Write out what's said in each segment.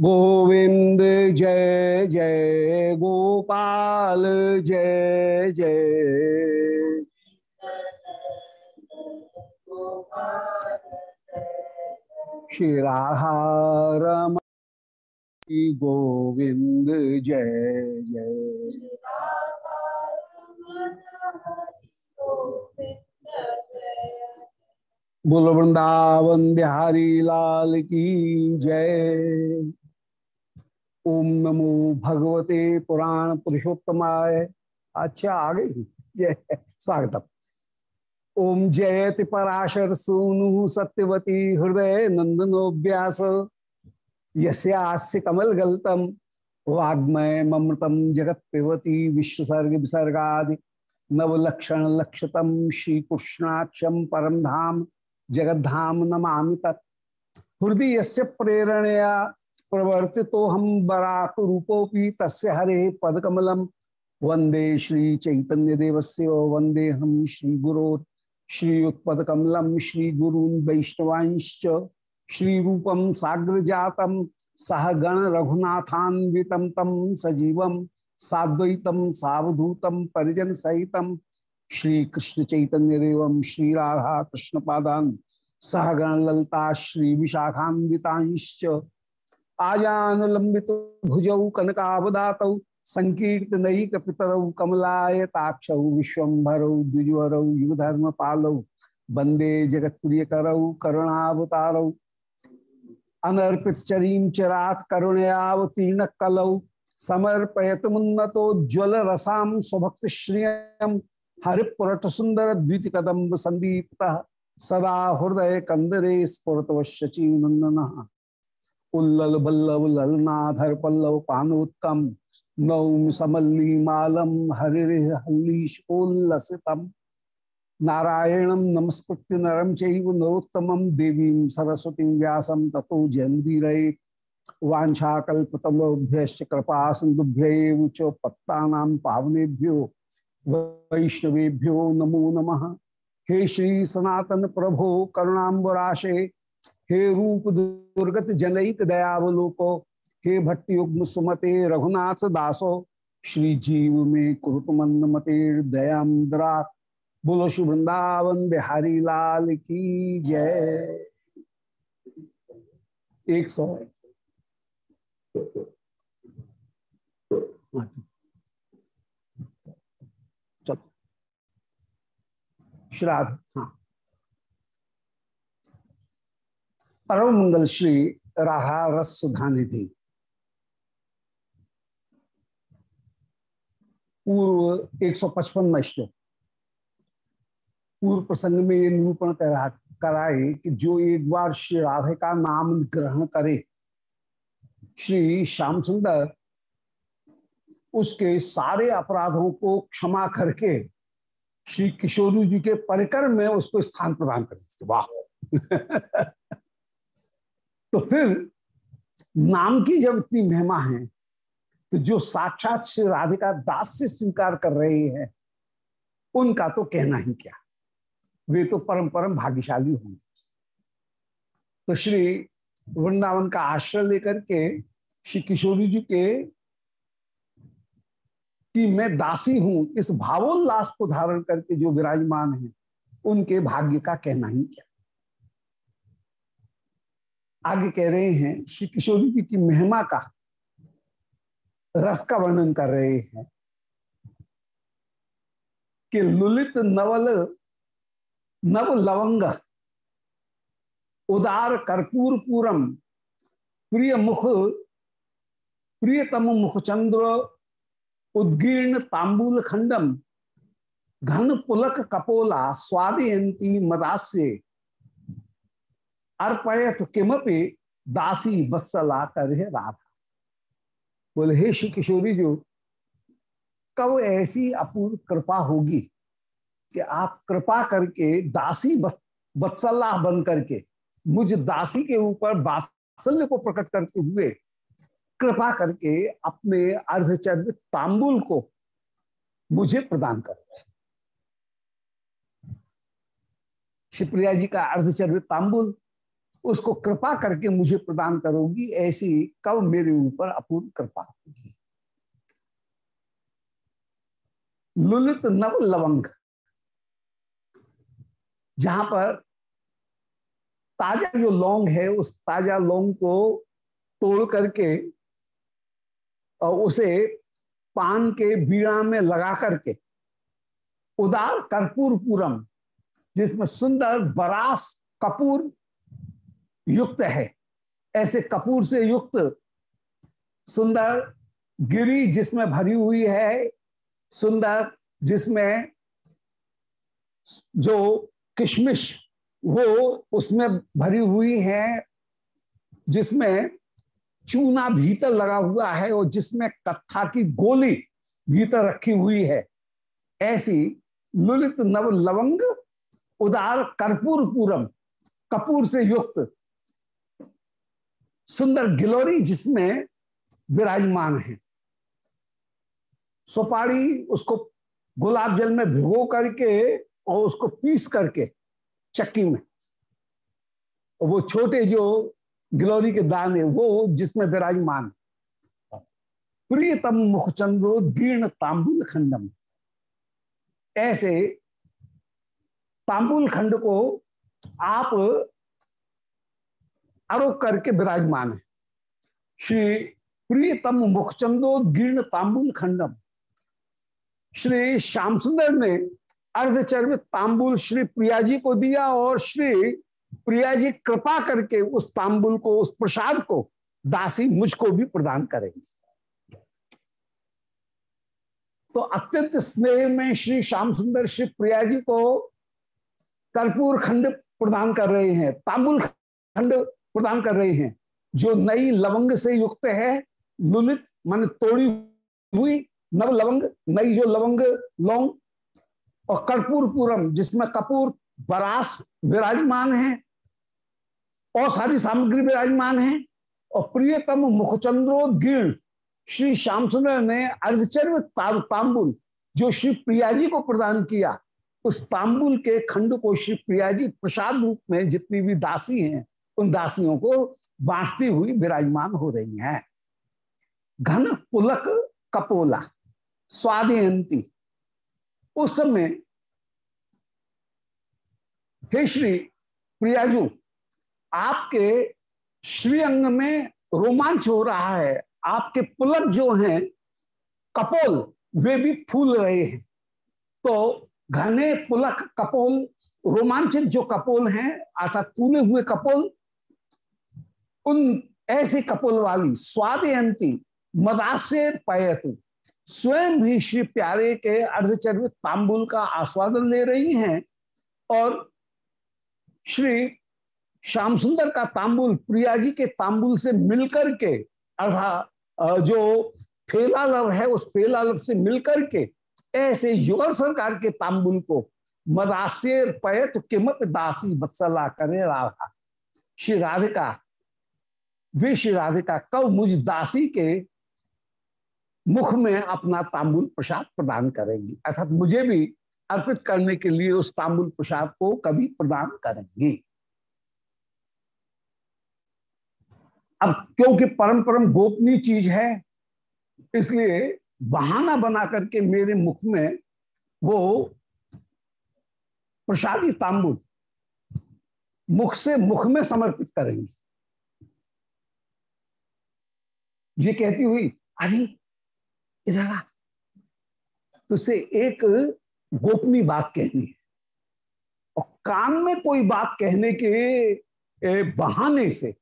गोविंद जय जय गोपाल, जय जय। श्री रमण गोविंद जय जय। बोल वृंदावन बिहारी लाल की जय। ओम नमो भगवते पुराण पुरुषोत्तमाय। अच्छा आ गई। जय। स्वागतम। ओम जयति पराशर सूनु सत्यवती हृदय नंदनो व्यास यस्य कमल गलतम वाग्मय ममृतम जगत पिबती विश्वसर्ग विसर्गा नवलक्षण लक्षतम श्री कृष्णाक्षम परम धाम जगद्धाम नमा तत्। हृदय यस्य प्रेरणया प्रवर्ति तो हम बराक रूपोपी तस्य हरे पदकमलम। वंदे श्री चैतन्य देवस्य वंदे हम श्री गुरो। श्री उत्पदकमलम श्री गुरून वैष्णवांश्च। श्री रूपम साग्र जातम सह गण रघुनाथान्वितम तम सजीवम साद्वैतम सावधूतम परिजन सहितम श्री कृष्ण चैतन्य देवम श्री राधा कृष्ण पादान। ललता श्री विशाखान्वितांश्च। आजान लंबित भुजौ कनकावदात संकीर्तनक पितरौ कमलायताक्ष विश्वभरौ द्विजवरौ युगधर्म पालौ वंदे जगत प्रिय करौ करुणावतारौ अनर्पित चरीम चरात करुणयावतीर्ण कलौ समर्पयत मुन्नतोज्वल रसाम स्वभक्त श्रियम हरिपुरट सुंदर द्वित कदम्ब संदीप्त सदा हृदय कंदरे स्फुरत शची नंदन उल्लल बल्लव ललनाधर पल्लव पानोत्तम नौम समल्ली मालम हरिहल्लीशोल्लसितम नारायणं नमस्कृत्य नरम चैव नरोत्तमं देवीं सरस्वतीं व्यासं ततो जयमुदीरये वाञ्छाकल्पतमोभ्यश्च कृपा सिन्धुभ्यैव च पत्तानां पावनेभ्यो, वैष्णवेभ्यो नमो नमः। हे श्री सनातन प्रभो, करुणाम्बराशे हे रूप दुर्गत जनईक दयावलोको, हे भट्टयुग्म सुमते रघुनाथ दासो, श्री जीव में कुरुतमंद मते दयाद्रा बोलो श्री वृंदावन बिहारी लाल की जय। एक सौ श्राद्ध हाँ। परम मंगल श्री राहा रस सुधा निधि पूर्व एक सौ पचपन श्लोक। पूर्व प्रसंग में ये निरूपण करा कराए कि जो एक बार श्री राधे का नाम ग्रहण करे, श्री श्याम सुंदर उसके सारे अपराधों को क्षमा करके श्री किशोरी जी के परिकर में उसको स्थान प्रदान कर वाह! तो फिर नाम की जब इतनी महिमा है तो जो साक्षात श्री राधिका दास से स्वीकार कर रहे हैं, उनका तो कहना ही क्या? वे तो परम परम भाग्यशाली होंगे। तो श्री वृंदावन का आश्रय लेकर के श्री किशोरी जी के कि मैं दासी हूँ, इस भावोल्लास को धारण करके जो विराजमान है, उनके भाग्य का कहना ही क्या? आगे कह रहे हैं, श्री किशोरी जी की महिमा का रस का वर्णन कर रहे हैं कि लुलित नवल, नव लवंग, उदार कर्पूर पूरम, प्रिय मुख, प्रियतम मुख चंद्र, उद्गीर्ण तांबूल खंडम, घन पुलक कपोला, स्वादयंती मदास्य अर्पयत किमपि दासी बत्सला करे राधा। बोले, हे श्री किशोरी जो, कब ऐसी अपूर्व कृपा होगी कि आप कृपा करके दासी बत्सल्लाह बन करके मुझ दासी के ऊपर बात्सल्य को प्रकट करते हुए कृपा करके अपने अर्धचर्य तांबुल को मुझे प्रदान कर। शिवप्रिया जी का अर्धचर्य तांबुल उसको कृपा करके मुझे प्रदान करोगी, ऐसी कब मेरे ऊपर अपूर्ण कृपा होगी। लुलित नव लवंग, जहाँ पर ताज़ा जो लौंग है, उस ताज़ा लौंग को तोड़ करके और उसे पान के बीड़ा में लगा करके, उदार कर्पूर पूरम, जिसमें सुंदर बरास कपूर युक्त है। ऐसे कपूर से युक्त, सुंदर गिरी जिसमें भरी हुई है, सुंदर जिसमें जो किशमिश, वो उसमें भरी हुई है, जिसमें चूना भीतर लगा हुआ है और जिसमें कत्था की गोली भीतर रखी हुई है। ऐसी लुलित नव लवंग उदार कर्पूर पूरम, कपूर से युक्त सुंदर गिलोरी जिसमें विराजमान है। सुपारी उसको गुलाब जल में भिगो करके और उसको पीस करके चक्की में, वो छोटे जो गिलोरी के दाने वो जिसमें विराजमान प्रियतम मुखचंद्रो दीर्ण तांबुल खंडम। ऐसे तांबुल खंड को आप आरोप करके विराजमान है। श्री प्रियतम मुखचंदो दीर्ण तांबुल खंडम। श्री श्याम सुंदर ने अर्धचर्म तांबुल श्री प्रिया जी को दिया और श्री प्रिया जी कृपा करके उस तांबुल को, उस प्रसाद को दासी मुझको भी प्रदान करेंगे। तो अत्यंत स्नेह में श्री श्याम सुंदर, श्री प्रिया जी को कर्पूर खंड प्रदान कर रहे हैं। तांबुल खंड प्रदान कर रहे हैं। जो नई लवंग से युक्त है, लुलित मन तोड़ी हुई नव लवंग, नई जो लवंग लौंग और कर्पूर पूरम, जिसमें कपूर, बरास विराजमान है और सारी सामग्री विराजमान है। और प्रियतम मुखचंद्रोदीर्ण श्री श्याम सुंदर ने अर्धचर्म तांबुल, जो श्री प्रिया जी को प्रदान किया, उस तांबुल के खंड को श्री प्रिया जी प्रसाद रूप में जितनी भी दासी हैं उन दासियों को बांटती हुई विराजमान हो रही हैं। घन पुलक कपोला, स्वादयंती। उस समय हे श्री प्रियाजू, आपके श्रीअंग में रोमांच हो रहा है। आपके पुलक जो हैं, कपोल, वे भी फूल रहे हैं। तो घने पुलक कपोल, रोमांचित जो कपोल हैं, अर्थात फूले हुए कपोल उन ऐसे कपोल वाली स्वादयंती मदास्य पयत। स्वयं भी श्री प्यारे के अर्धचर्य तांबुल का आस्वादन ले रही हैं और श्री श्याम सुंदर का तांबुल, प्रिया जी के तांबुल से मिलकर के अर्था जो फेलालव है, उस फेलालव से मिलकर के, ऐसे युगल सरकार के तांबुल को मदासेर पयत किमत दासी बत्सला करे राधा। श्री राधिका वे श्री राधिका कब मुझ दासी के मुख में अपना तांबुल प्रसाद प्रदान करेंगी। अर्थात मुझे भी अर्पित करने के लिए उस तांबुल प्रसाद को कभी प्रदान करेंगी। अब क्योंकि परम परम गोपनीय चीज़ है, इसलिए बहाना बना करके मेरे मुख में वो प्रसादी तांबुल मुख से मुख में समर्पित करेंगे। ये कहती हुई, अरे इधर आ तुझसे एक गोपनीय बात कहनी है। और कान में कोई बात कहने के बहाने से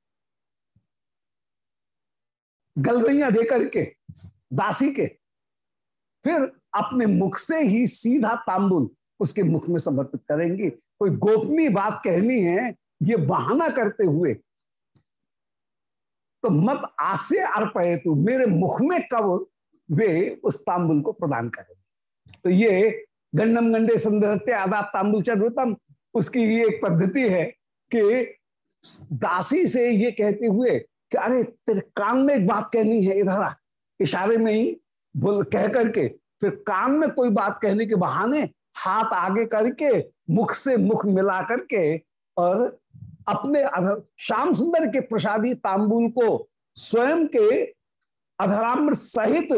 गलबैया देकर के, दासी के, फिर अपने मुख से ही सीधा तांबुल उसके मुख में समर्पित करेंगी। कोई गोपनीय बात कहनी है, ये बहाना करते हुए तो मत आसे अर्पये तू, मेरे मुख में कब वे उस तांबुल को प्रदान करेंगे। तो ये गंडम गंडे संदर्भ आदात तांबुल चरुतम, उसकी ये एक पद्धति है कि दासी से ये कहते हुए कि अरे, तेरे कान में एक बात कहनी है, इधर आ, इशारे में ही बोल, कह करके, फिर कान में कोई बात कहने के बहाने हाथ आगे करके, मुख से मुख मिला करके, और अपने श्याम सुंदर के प्रसादी तांबुल को स्वयं के अधरामृत सहित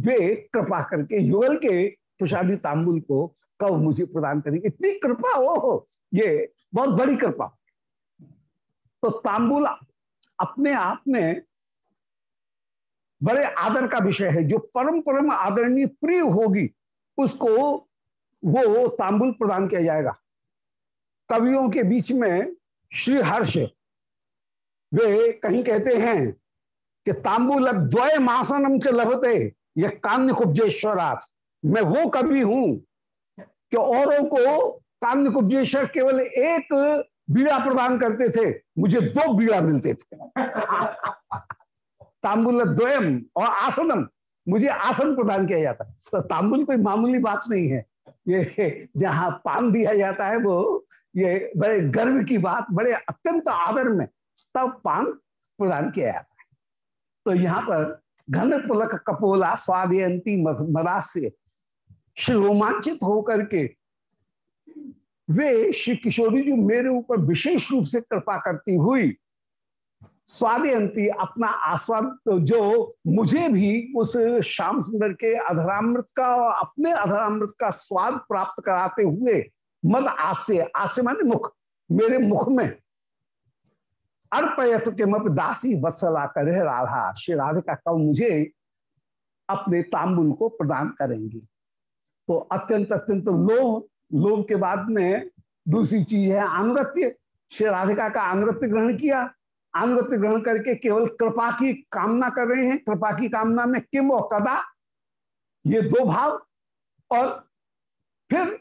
वे कृपा करके, युगल के प्रसादी तांबुल को कब मुझे प्रदान करेंगे इतनी कृपा हो ये बहुत बड़ी कृपा। तो तांबुल अपने आप में बड़े आदर का विषय है। जो परम परम आदरणीय प्रिय होगी, उसको वो तांबुल प्रदान किया जाएगा। कवियों के बीच में श्री हर्ष वे कहीं कहते हैं कि तांबुल द्वय मासनम च लभते यह कान्य कुब्जेश्वरात मैं वो कवि हूँ कि औरों को कान्य कुब्जेश्वर केवल एक बीड़ा प्रदान करते थे, मुझे दो बीड़ा मिलते थे। तांबुल द्वयम और आसनम, मुझे आसन प्रदान किया जाता। तो तांबुल कोई मामूली बात नहीं है। ये जहाँ पान दिया जाता है वो, ये बड़े गर्व की बात, बड़े अत्यंत आदर में तब पान प्रदान किया जाता है। तो यहाँ पर घन पुलक कपोला स्वादयंती मदास्य रोमांचित होकर के वे श्री किशोरी जी मेरे ऊपर विशेष रूप से कृपा करती हुई स्वादयंती अपना आस्वाद तो जो मुझे भी उस श्याम सुंदर के अधरामृत का, अपने अधरामृत का स्वाद प्राप्त कराते हुए मद आस्य आस्य माने मुख, मेरे मुख में अर्पयत के मप दासी बसला करे राधा। श्री राधिका कब मुझे अपने तांबुल को प्रदान करेंगी। तो अत्यंत अत्यंत लोभ लोभ के बाद में दूसरी चीज़ है अनुगत्य श्री राधिका का अनुगत्य ग्रहण किया। अनुगत्य ग्रहण करके केवल कृपा की कामना कर रहे हैं। कृपा की कामना में किम और कदा? ये दो भाव। और फिर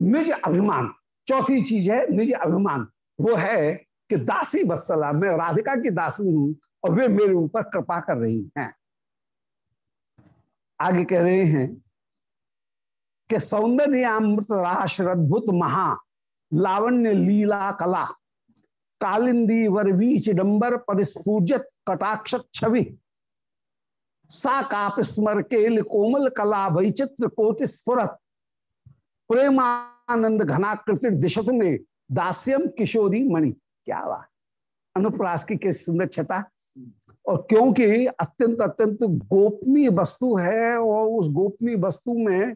निज अभिमान, चौथी चीज़ है निज अभिमान। वो है कि दासी बत्सला मैं राधिका की दासी हूँ और वे मेरे ऊपर कृपा कर रही हैं। आगे कह रहे हैं कि सौंदर्य अमृत राश अद्भुत महा लावण्य लीला कला। कालिंदी वरवी चिडंबर परिस्फूजत कटाक्ष छवि। सा काप स्मर केल कोमल कला वैचित्र कोटि स्फुरत। प्रेमानंद घनाकृति दिशत में दास्यम किशोरी मणि। क्या बात। अनुप्रास की किस सुंदर छटा। और क्योंकि अत्यंत अत्यंत गोपनीय वस्तु है और उस गोपनीय वस्तु में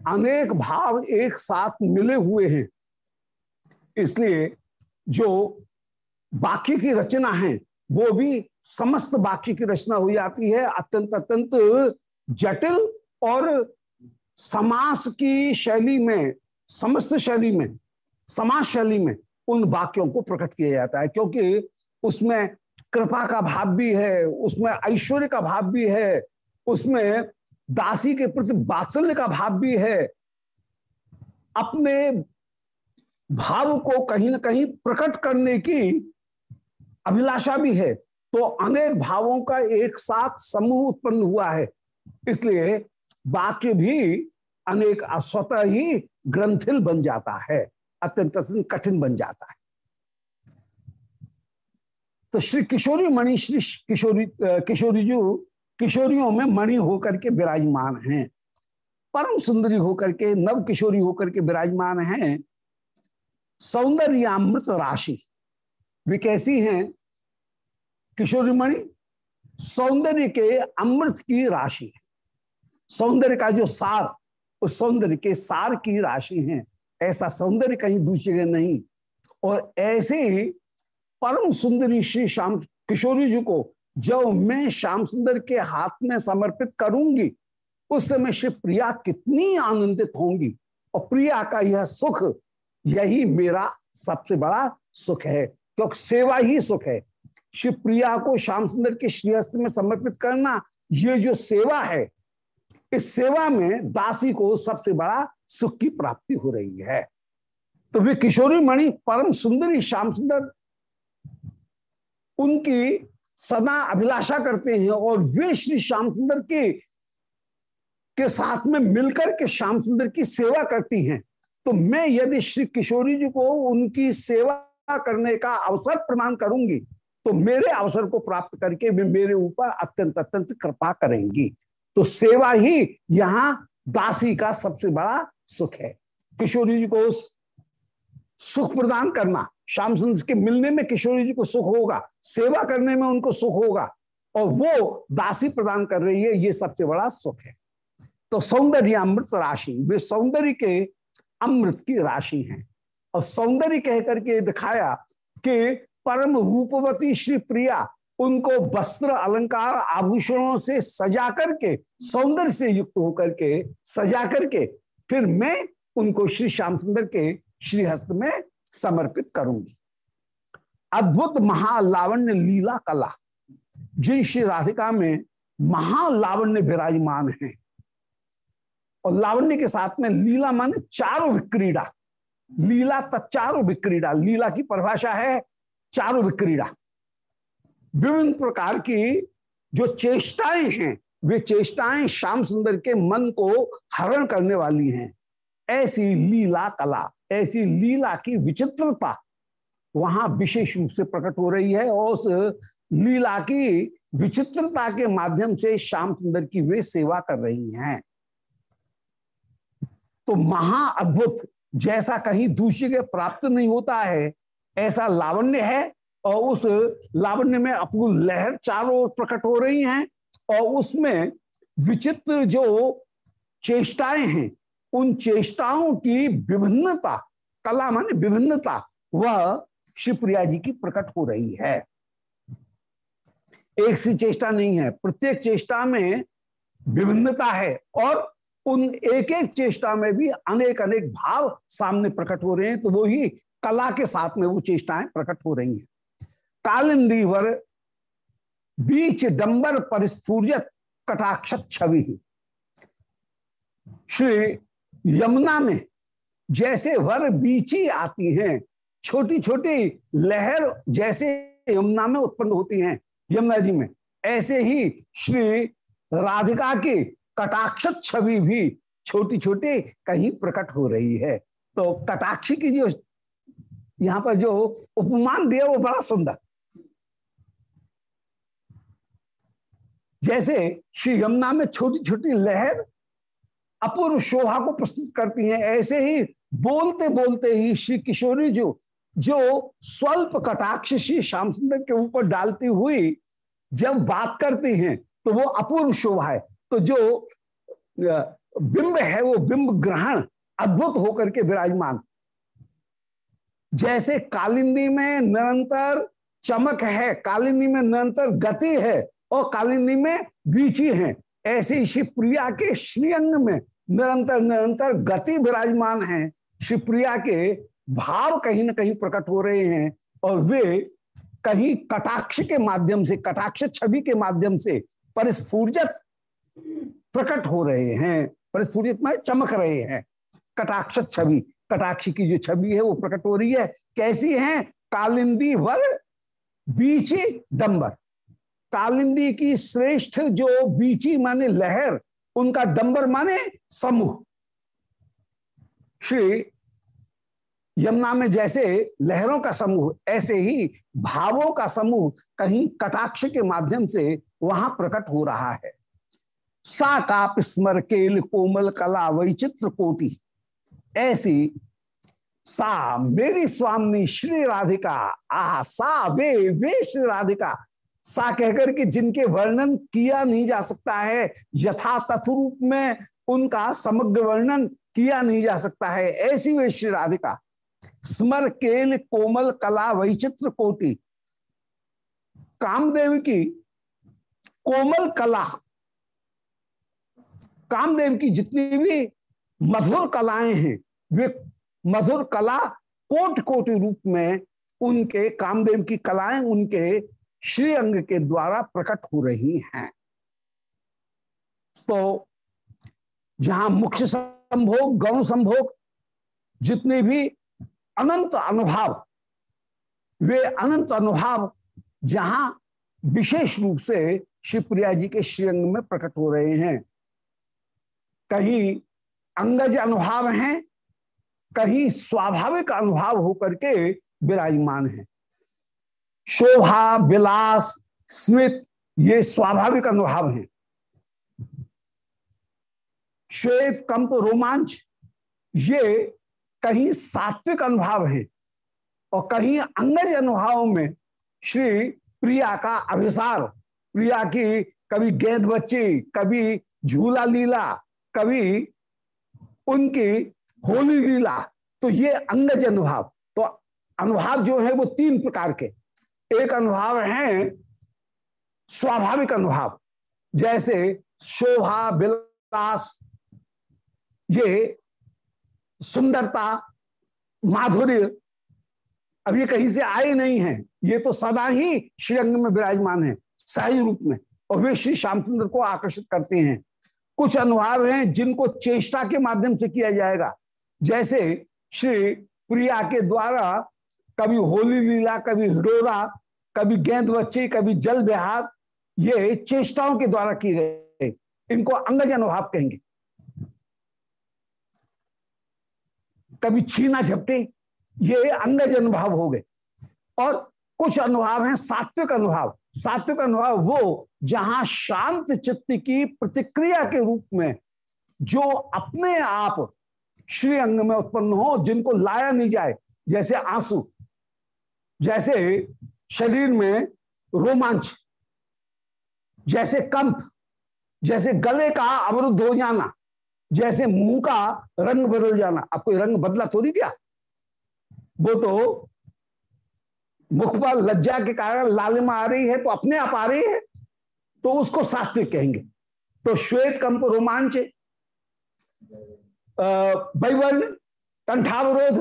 अनेक भाव एक साथ मिले हुए हैं। इसलिए जो बाकी की रचना है, वो भी समस्त बाकी की रचना हो जाती है। अत्यंत अत्यंत जटिल और समास की शैली में, समस्त शैली में समाज शैली में उन वाक्यों को प्रकट किया जाता है, क्योंकि उसमें कृपा का भाव भी है, उसमें ऐश्वर्य का भाव भी है, उसमें दासी के प्रति बात्सल्य का भाव भी है। अपने भाव को कहीं ना कहीं प्रकट करने की अभिलाषा भी है। तो अनेक भावों का एक साथ समूह उत्पन्न हुआ है। इसलिए वाक्य भी अनेक स्वतः ही ग्रंथिल बन जाता है। अत्यंत कठिन बन जाता है। तो श्री किशोरी मणि, श्री किशोरी किशोरी जी किशोरियों में मणि होकर के विराजमान हैं। परम सुंदरी होकर के, नव किशोरी होकर के विराजमान हैं। सौंदर्यामृत राशि। वे कैसी हैं? किशोरी मणि सौंदर्य के अमृत की राशि है। सौंदर्य का जो सार, उस सौंदर्य के सार की राशि है। ऐसा सौंदर्य कहीं दूसरी जगह नहीं। और ऐसे ही परम सुंदरी श्री श्याम किशोरी जी को जब मैं श्याम सुंदर के हाथ में समर्पित करूँगी, उस समय श्री प्रिया कितनी आनंदित होंगी। और प्रिया का यह सुख, यही मेरा सबसे बड़ा सुख है। क्योंकि सेवा ही सुख है। श्री प्रिया को श्याम सुंदर के श्रीहस्त में समर्पित करना, ये जो सेवा है, इस सेवा में दासी को सबसे बड़ा सुख की प्राप्ति हो रही है। तो वे किशोरी मणि, परम सुंदरी श्याम सुंदर, उनकी सदा अभिलाषा करते हैं और वे श्री श्याम सुंदर के के साथ में मिलकर के श्याम सुंदर की सेवा करती हैं। तो मैं यदि श्री किशोरी जी को उनकी सेवा करने का अवसर प्रदान करूँगी तो मेरे अवसर को प्राप्त करके वे मेरे ऊपर अत्यंत अत्यंत कृपा करेंगी। तो सेवा ही यहाँ दासी का सबसे बड़ा सुख है। किशोरी जी को सुख प्रदान करना, श्याम सुंदर के मिलने में किशोरी जी को सुख होगा, सेवा करने में उनको सुख होगा, और वो दासी प्रदान कर रही है, ये सबसे बड़ा सुख है। तो सौंदर्य अमृत राशि, वे सौंदर्य के अमृत की राशि हैं। और सौंदर्य कह करके दिखाया कि परम रूपवती श्री प्रिया उनको वस्त्र अलंकार आभूषणों से सजा करके, सौंदर्य से युक्त होकर के, सजा करके फिर मैं उनको श्री श्याम सुंदर के श्रीहस्त में समर्पित करूँगी। अद्भुत महालावण्य लीला कला, जिन श्री राधिका में महालावण्य विराजमान है। और लावण्य के साथ में लीला माने चारों विक्रीड़ा लीला तत्चारों विक्रीड़ा, लीला की परिभाषा है चारों विक्रीड़ा। विभिन्न प्रकार की जो चेष्टाएँ हैं, वे चेष्टाएँ श्याम सुंदर के मन को हरण करने वाली हैं। ऐसी लीला कला, ऐसी लीला की विचित्रता वहाँ विशेष रूप से प्रकट हो रही है और उस लीला की विचित्रता के माध्यम से श्याम सुंदर की वे सेवा कर रही हैं। तो महा अद्भुत जैसा कहीं दूसरे के प्राप्त नहीं होता है, ऐसा लावण्य है और उस लावण्य में अपूर्व लहर चारों ओर प्रकट हो रही हैं और उसमें विचित्र जो चेष्टाएँ हैं, उन चेष्टाओं की विभिन्नता, कला माने विभिन्नता, वह शिवप्रिया जी की प्रकट हो रही है। एक सी चेष्टा नहीं है, प्रत्येक चेष्टा में विभिन्नता है और उन एक एक चेष्टा में भी अनेक अनेक भाव सामने प्रकट हो रहे हैं तो वो ही कला के साथ में वो चेष्टाएँ प्रकट हो रही हैं। कालिंदी वर बीच डंबर परिस्फूर्जत कटाक्ष छवि श्री यमुना में जैसे वर बीची आती हैं छोटी छोटी लहर जैसे यमुना में उत्पन्न होती हैं, यमुना जी में। ऐसे ही श्री राधिका की कटाक्ष छवि भी छोटी छोटी कहीं प्रकट हो रही है। तो कटाक्ष की जो, यहाँ पर जो उपमान दिया वो बड़ा सुंदर। जैसे श्री यमुना में छोटी छोटी लहर अपूर्व शोभा को प्रस्तुत करती हैं, ऐसे ही बोलते बोलते ही श्री किशोरी जो जो स्वल्प कटाक्ष श्री श्याम सुंदर के ऊपर डालती हुई जब बात करती हैं तो वो अपूर्व शोभा है। तो जो बिंब है, वो बिंब ग्रहण अद्भुत होकर के विराजमान। जैसे कालिंदी में निरंतर चमक है, कालिंदी में निरंतर गति है और कालिंदी में बीची है, ऐसे ही शिवप्रिया के श्रीअंग में निरंतर निरंतर गति विराजमान है। शिवप्रिया के भाव कहीं ना कहीं प्रकट हो रहे हैं और वे कहीं कटाक्ष के माध्यम से, कटाक्ष छवि के माध्यम से परिस्फूर्जत प्रकट हो रहे हैं परिस्फुटित में चमक रहे हैं। कटाक्ष छवि, कटाक्ष की जो छवि है, वो प्रकट हो रही है। कैसी है? कालिंदी वर बीची डंबर। कालिंदी की श्रेष्ठ जो बीची माने लहर, उनका डंबर माने समूह। श्री यमुना में जैसे लहरों का समूह, ऐसे ही भावों का समूह कहीं कटाक्ष के माध्यम से वहाँ प्रकट हो रहा है। सा काप स्मर केल कोमल कला वैचित्र कोटि ऐसी सा मेरी स्वामी श्री राधिका, आ सा वे वे श्री राधिका। सा कहकर के जिनके वर्णन किया नहीं जा सकता है, यथा तथ रूप में उनका समग्र वर्णन किया नहीं जा सकता है। ऐसी वे श्री राधिका। स्मर केल कोमल कला वैचित्र कोटि कामदेव की कोमल कला कामदेव की जितनी भी मधुर कलाएँ हैं, वे मधुर कला कोट कोटि रूप में उनके, कामदेव की कलाएँ उनके श्री अंग के द्वारा प्रकट हो रही हैं। तो जहाँ मुख्य संभोग, गौण संभोग, जितने भी अनंत अनुभाव, वे अनंत अनुभाव जहाँ विशेष रूप से शिवप्रिया जी के श्रीअंग में प्रकट हो रहे हैं कहीं अंगज अनुभाव हैं, कहीं स्वाभाविक अनुभाव होकर के विराजमान है। शोभा, विलास, स्मित, ये स्वाभाविक अनुभाव हैं। श्वेत, कंप, रोमांच, ये कहीं सात्विक अनुभाव है और कहीं अंगज अनुभाव में श्री प्रिया का अभिसार, प्रिया की कभी गेंद बच्ची, कभी झूला लीला कभी उनकी होली लीला तो ये अंगज अनुभाव तो अनुभाव जो है वो तीन प्रकार के। एक अनुभाव है स्वाभाविक अनुभाव, जैसे शोभा, विलास, ये सुंदरता, माधुर्य। अब ये कहीं से आए नहीं है, ये तो सदा ही श्रीअंग में विराजमान है सही रूप में, और वे श्री श्याम सुंदर को आकर्षित करते हैं। कुछ अनुभाव हैं जिनको चेष्टा के माध्यम से किया जाएगा। जैसे श्री प्रिया के द्वारा कभी होली लीला, कभी हिडोरा, कभी गेंद बच्ची, कभी जल बिहार, ये चेष्टाओं के द्वारा किए गए। इनको अंगज अनुभाव कहेंगे। कभी छीना झपटे, ये अंगज अनुभाव हो गए। और कुछ अनुभाव हैं सात्विक अनुभाव। सात्विक अनुभाव वो जहाँ शांत चित्त की प्रतिक्रिया के रूप में जो अपने आप श्री अंग में उत्पन्न हो, जिनको लाया नहीं जाए, जैसे आँसू, जैसे शरीर में रोमांच, जैसे कंप, जैसे गले का अवरुद्ध हो जाना, जैसे मुँह का रंग बदल जाना। कोई रंग बदला नहीं क्या? वो तो मुख पर लज्जा के कारण लालिमा आ रही है तो अपने आप आ रही है तो उसको सात्विक कहेंगे। तो श्वेत कंप रोमांच वैवर्ण, कंठावरोध,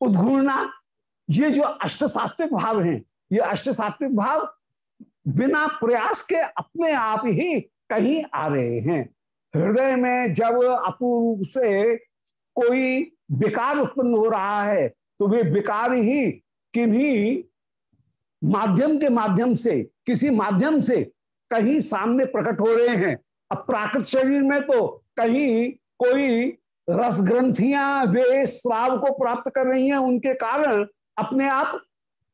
उद्घूर्णा, ये जो अष्ट सात्विक भाव हैं, ये अष्ट सात्विक भाव बिना प्रयास के अपने आप ही कहीं आ रहे हैं। हृदय में जब अपूर्व से कोई विकार उत्पन्न हो रहा है तो वे विकार ही किन्हीं माध्यम के माध्यम से, किसी माध्यम से कहीं सामने प्रकट हो रहे हैं। अब प्राकृत शरीर में तो कहीं कोई रस ग्रंथियाँ वे श्राव को प्राप्त कर रही हैं, उनके कारण अपने आप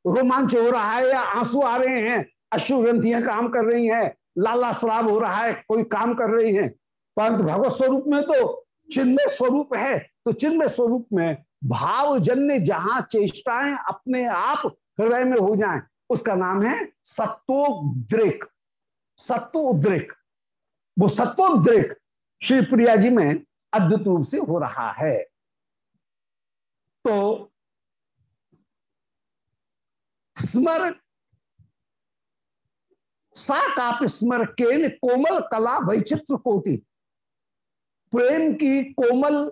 रोमांच हो रहा है या आँसू आ रहे हैं। अश्रु ग्रंथियाँ काम कर रही हैं, लाला श्राव हो रहा है, कोई काम कर रही हैं। परंतु भगवत स्वरूप में तो चिन्मय स्वरूप है तो चिन्मय स्वरूप में भावजन्य जहाँ चेष्टाएँ अपने आप हृदय में हो जाएँ उसका नाम है सत्वोद्रेक सत्वोद्रेक वो सत्वोद्रेक श्री प्रिया जी में अद्भुत रूप से हो रहा है। तो स्मर सा काप स्मर केन कोमल कला वैचित्र कोटि। प्रेम की कोमल,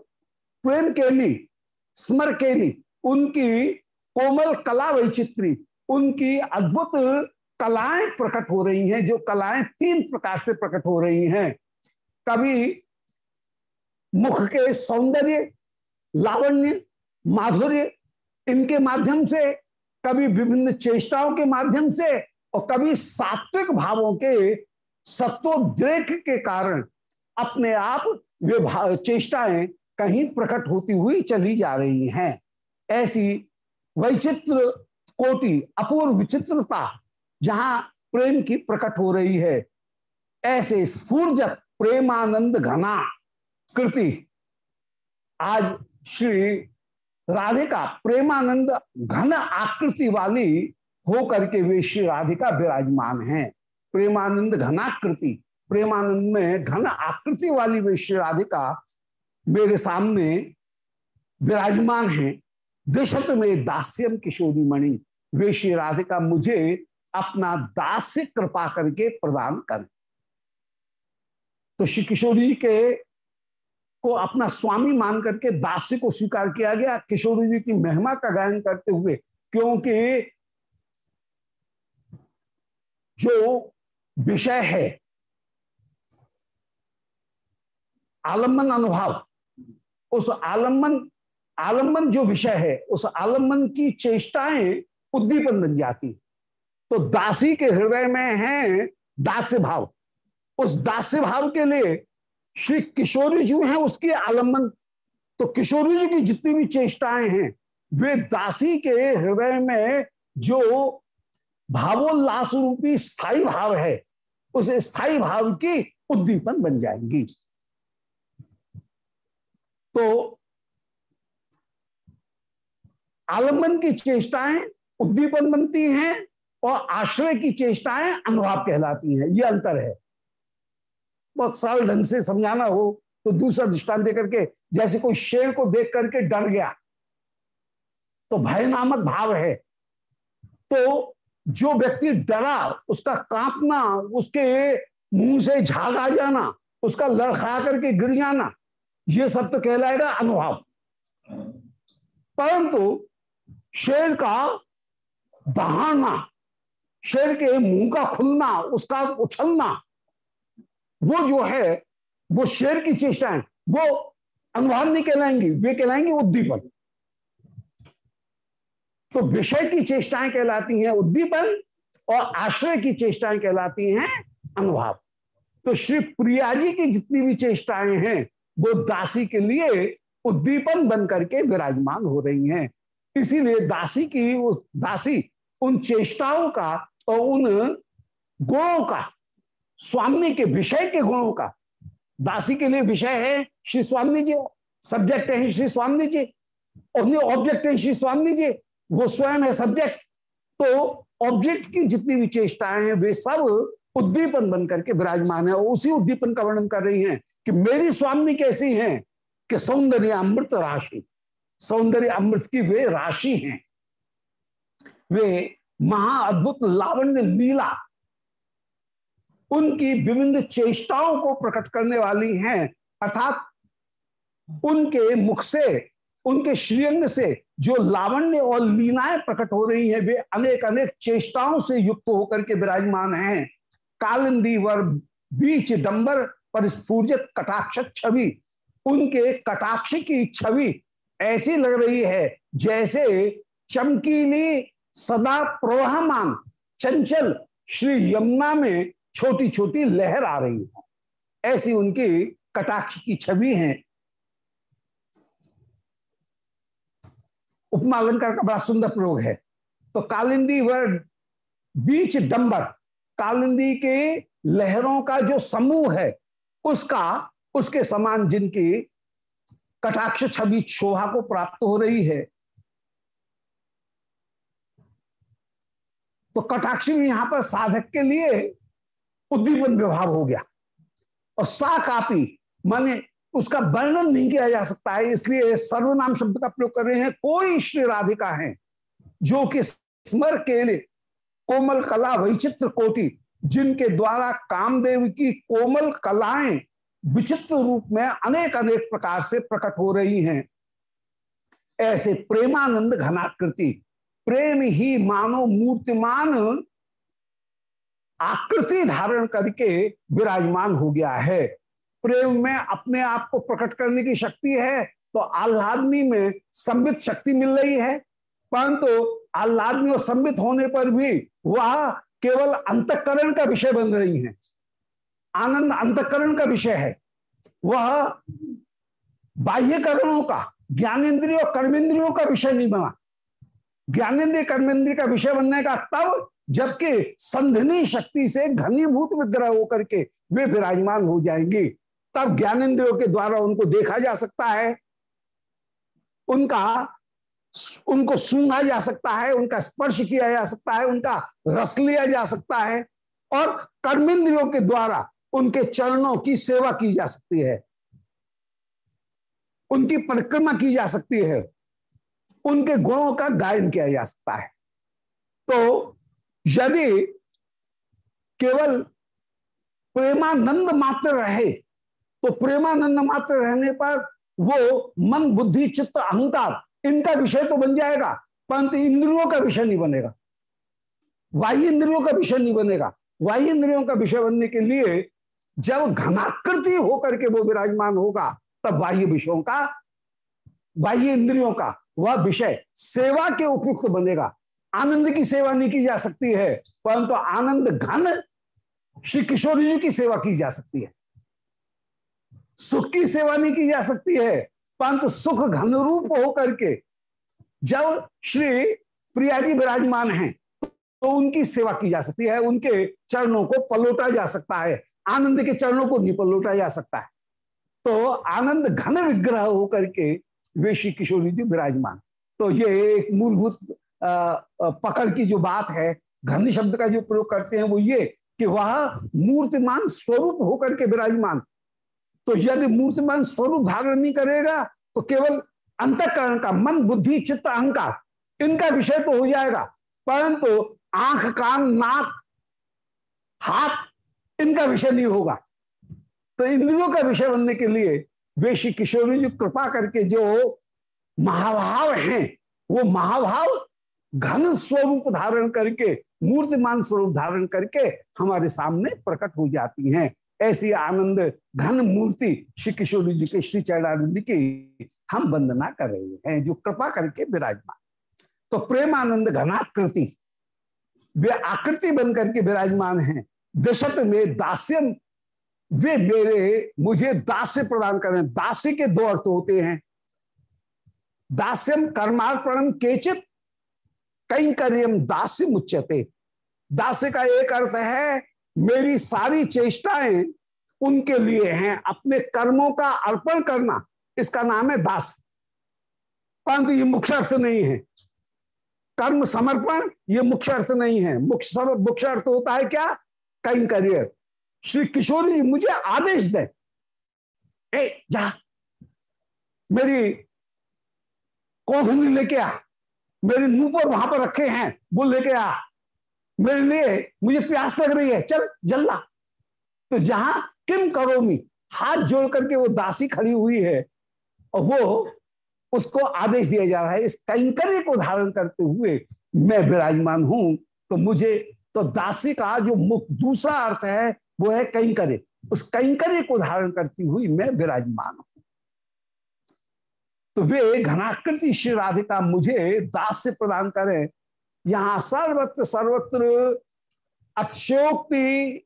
प्रेम केली स्मर केली उनकी कोमल कला वैचित्री उनकी अद्भुत कलाएँ प्रकट हो रही हैं, जो कलाएँ तीन प्रकार से प्रकट हो रही हैं। कभी मुख के सौंदर्य, लावण्य, माधुर्य, इनके माध्यम से कभी विभिन्न चेष्टाओं के माध्यम से और कभी सात्विक भावों के सत्वोद्रेक के कारण अपने आप वे चेष्टाएँ कहीं प्रकट होती हुई चली जा रही हैं। ऐसी वैचित्र कोटि अपूर्व विचित्रता जहाँ प्रेम की प्रकट हो रही है। ऐसे स्फूर्जक प्रेमानंद घना कृति। आज श्री राधिका प्रेमानंद घन आकृति वाली हो करके वे श्री राधिका विराजमान हैं। प्रेमानंद घनाकृति प्रेमानंद में घन आकृति वाली वे श्री राधिका मेरे सामने विराजमान है। दिशत में दास्यम किशोरी मणि। वे श्री राधिका मुझे अपना दास्य कृपा करके प्रदान करें। तो श्री किशोरी के को अपना स्वामी मान करके दास्य को स्वीकार किया गया। किशोरी जी की महिमा का गायन करते हुए, क्योंकि जो विषय है, आलंबन अनुभव, उस आलंबन आलंबन जो विषय है, उस आलंबन की चेष्टाएँ उद्दीपन बन जाती है। तो दासी के हृदय में है दास्य भाव। उस दास्य भाव के लिए श्री किशोरी जी हैं, उसकी आलंबन। तो किशोरी जी की जितनी भी चेष्टाएँ हैं, वे दासी के हृदय में जो भावोल्लास रूपी स्थायी भाव है, उस स्थायी भाव की उद्दीपन बन जाएँगी। तो आलंबन की चेष्टाएँ उद्दीपन बनती हैं और आश्रय की चेष्टाएँ अनुभाव कहलाती हैं। ये अंतर है। बहुत सरल ढंग से समझाना हो तो दूसरा दृष्टान देकर के जैसे कोई शेर को देख करके डर गया तो भय नामक भाव है। तो जो व्यक्ति डरा, उसका कांपना, उसके मुँह से झाग आ जाना, उसका लड़खा करके गिर जाना, ये सब तो कहलाएगा अनुभव। परंतु शेर का दहाड़ना, शेर के मुँह का खुलना, उसका उछलना, वो जो है, वो शेर की चेष्टाएँ वो अनुभव नहीं कहलाएँगी, वे कहलाएँगे उद्दीपन। तो विषय की चेष्टाएँ कहलाती हैं उद्दीपन और आश्रय की चेष्टाएँ कहलाती हैं अनुभव तो श्री प्रिया जी की जितनी भी चेष्टाएँ हैं, वो दासी के लिए उद्दीपन बन करके विराजमान हो रही हैं। इसीलिए दासी की उस, दासी उन चेष्टाओं का और उन गुणों का, स्वामी के विषय के गुणों का। दासी के लिए विषय है श्री स्वामी जी सब्जेक्ट है श्री स्वामी जी, और ऑब्जेक्ट है श्री स्वामी जी, वो स्वयं है सब्जेक्ट तो ऑब्जेक्ट की जितनी भी चेष्टाएँ हैं, वे सब उद्दीपन बन करके विराजमान है, और उसी उद्दीपन का वर्णन कर रही हैं कि मेरी स्वामी कैसी हैं कि सौंदर्य अमृत राशि। सौंदर्य अमृत की वे राशि हैं। वे महाअद्भुत लावण्य लीला, उनकी विभिन्न चेष्टाओं को प्रकट करने वाली हैं। अर्थात उनके मुख से, उनके श्रीअंग से जो लावण्य और लीलाएँ प्रकट हो रही हैं, वे अनेक अनेक चेष्टाओं से युक्त होकर के विराजमान हैं। कालिंदी वर बीच डंबर पर स्फूर्जित कटाक्ष छवि, उनके कटाक्ष की छवि ऐसी लग रही है जैसे चमकीली सदा प्रवाहमान चंचल श्री यमुना में छोटी छोटी लहर आ रही है। ऐसी उनकी कटाक्ष की छवि है। उपमा अलंकार का बड़ा सुंदर प्रयोग है। तो कालिंदी वर्ड बीच डंबर, कालिंदी के लहरों का जो समूह है, उसका, उसके समान जिनकी कटाक्ष छवि शोभा को प्राप्त हो रही है। तो कटाक्ष भी यहाँ पर साधक के लिए उद्दीपन व्यवहार हो गया। और सा कापी, माने उसका वर्णन नहीं किया जा सकता है, इसलिए सर्वनाम शब्द का प्रयोग कर रहे हैं। कोई श्री राधिका है, जो कि स्मर के लिए कोमल कला, वैचित्र कोटि, जिनके द्वारा कामदेव की कोमल कलाएँ विचित्र रूप में अनेक अनेक प्रकार से प्रकट हो रही हैं। ऐसे प्रेमानंद घनाकृति, प्रेम ही मानो मूर्तिमान आकृति धारण करके विराजमान हो गया है। प्रेम में अपने आप को प्रकट करने की शक्ति है तो आह्लादनी में संबित शक्ति मिल रही है। परंतु आह्लादनी और संबित होने पर भी वह केवल अंतकरण का विषय बन रही है। आनंद अंतकरण का विषय है। वह बाह्य करणों का, ज्ञानेन्द्रिय और कर्मेंद्रियों का विषय नहीं बना। ज्ञानेन्द्रिय कर्मेंद्रिय का विषय बनने का तब जबकि संधनी शक्ति से घनीभूत विग्रह होकर के वे विराजमान हो जाएँगे। तब ज्ञानेन्द्रियों के द्वारा उनको देखा जा सकता है। उनका उनको सुना जा सकता है, उनका स्पर्श किया जा सकता है, उनका रस लिया जा सकता है और कर्मेंद्रियों के द्वारा उनके चरणों की सेवा की जा सकती है। उनकी परिक्रमा की जा सकती है। उनके गुणों का गायन किया जा सकता है। तो यदि केवल प्रेमानंद मात्र रहे तो प्रेमानंद मात्र रहने पर वो मन, बुद्धि, चित्त, अहंकार, इनका विषय तो बन जाएगा, परंतु इंद्रियों का विषय नहीं बनेगा। वाह्य इंद्रियों का विषय नहीं बनेगा। वाह्य इंद्रियों का विषय बनने के लिए जब घनाकृति होकर के वो विराजमान होगा, तब बाह्य विषयों का, बाह्य इंद्रियों का, वह विषय सेवा के उपयुक्त बनेगा। आनंद की सेवा नहीं की जा सकती है, परंतु आनंद घन श्री किशोर जी की सेवा की जा सकती है। सुख की सेवा नहीं की जा सकती है, परंतु सुख घन रूप होकर के जब श्री प्रिया जी विराजमान हैं तो उनकी सेवा की जा सकती है, उनके चरणों को पलोटा जा सकता है, आनंद के चरणों को नहीं पलोटा जा सकता है। तो आनंद घन विग्रह होकर के वे श्री किशोरी जी विराजमान। तो ये एक मूलभूत पकड़ की जो बात है, घन शब्द का जो प्रयोग करते हैं वो ये कि वह मूर्तिमान स्वरूप होकर के विराजमान। तो यदि मूर्तिमान स्वरूप धारण नहीं करेगा तो केवल अंतकरण का मन, बुद्धि, चित्त, अहंकार, इनका विषय तो हो जाएगा। परंतु आँख, कान, नाक, हाथ, इनका विषय नहीं होगा। तो इंद्रियों का विषय बनने के लिए वे श्री किशोरी जी कृपा करके जो महाभाव हैं, वो महाभाव घन स्वरूप धारण करके, मूर्तिमान स्वरूप धारण करके हमारे सामने प्रकट हो जाती हैं। ऐसी आनंद, घन मूर्ति श्री किशोर जी के, श्री चरणानंद की हम वंदना कर रहे हैं, जो कृपा करके विराजमान। तो प्रेमानंद घनाकृति वे आकृति बनकर के विराजमान हैं। दशत में दास्यम, वे मेरे, मुझे दास्य प्रदान करें दास्य के दो अर्थ होते हैं। दास्यम कर्मार्पणम केचित कई करियम दास्य मुच्यते। दास्य का एक अर्थ है, मेरी सारी चेष्टाएँ उनके लिए हैं। अपने कर्मों का अर्पण करना, इसका नाम है दास परंतु ये मुख्य अर्थ नहीं है। कर्म समर्पण, ये मुख्य अर्थ नहीं है। मुख्य मुख्य अर्थ होता है क्या? कई करियर। श्री किशोर जी, मुझे आदेश दे। ए, जा। मेरी कोठनी लेके आ। मेरे मुँह पर वहाँ पर रखे हैं। वो लेके आ। मेरे लिए मुझे प्यास लग रही है। चल, जल्ला। तो जहाँ किम करोमी, हाथ जोड़ करके वो दासी खड़ी हुई है और वो उसको आदेश दिया जा रहा है। इस कैंकर्य को धारण करते हुए मैं विराजमान हूँ। तो मुझे तो दासी का जो मुख, दूसरा अर्थ है, वो है कैंकर्य। उस कैंकर्य को धारण करती हुई मैं विराजमान हूँ। तो वे घनाकृति श्री राधिका मुझे दास से प्रदान करें। यहाँ सर्वत्र सर्वत्र अक्षोक्ति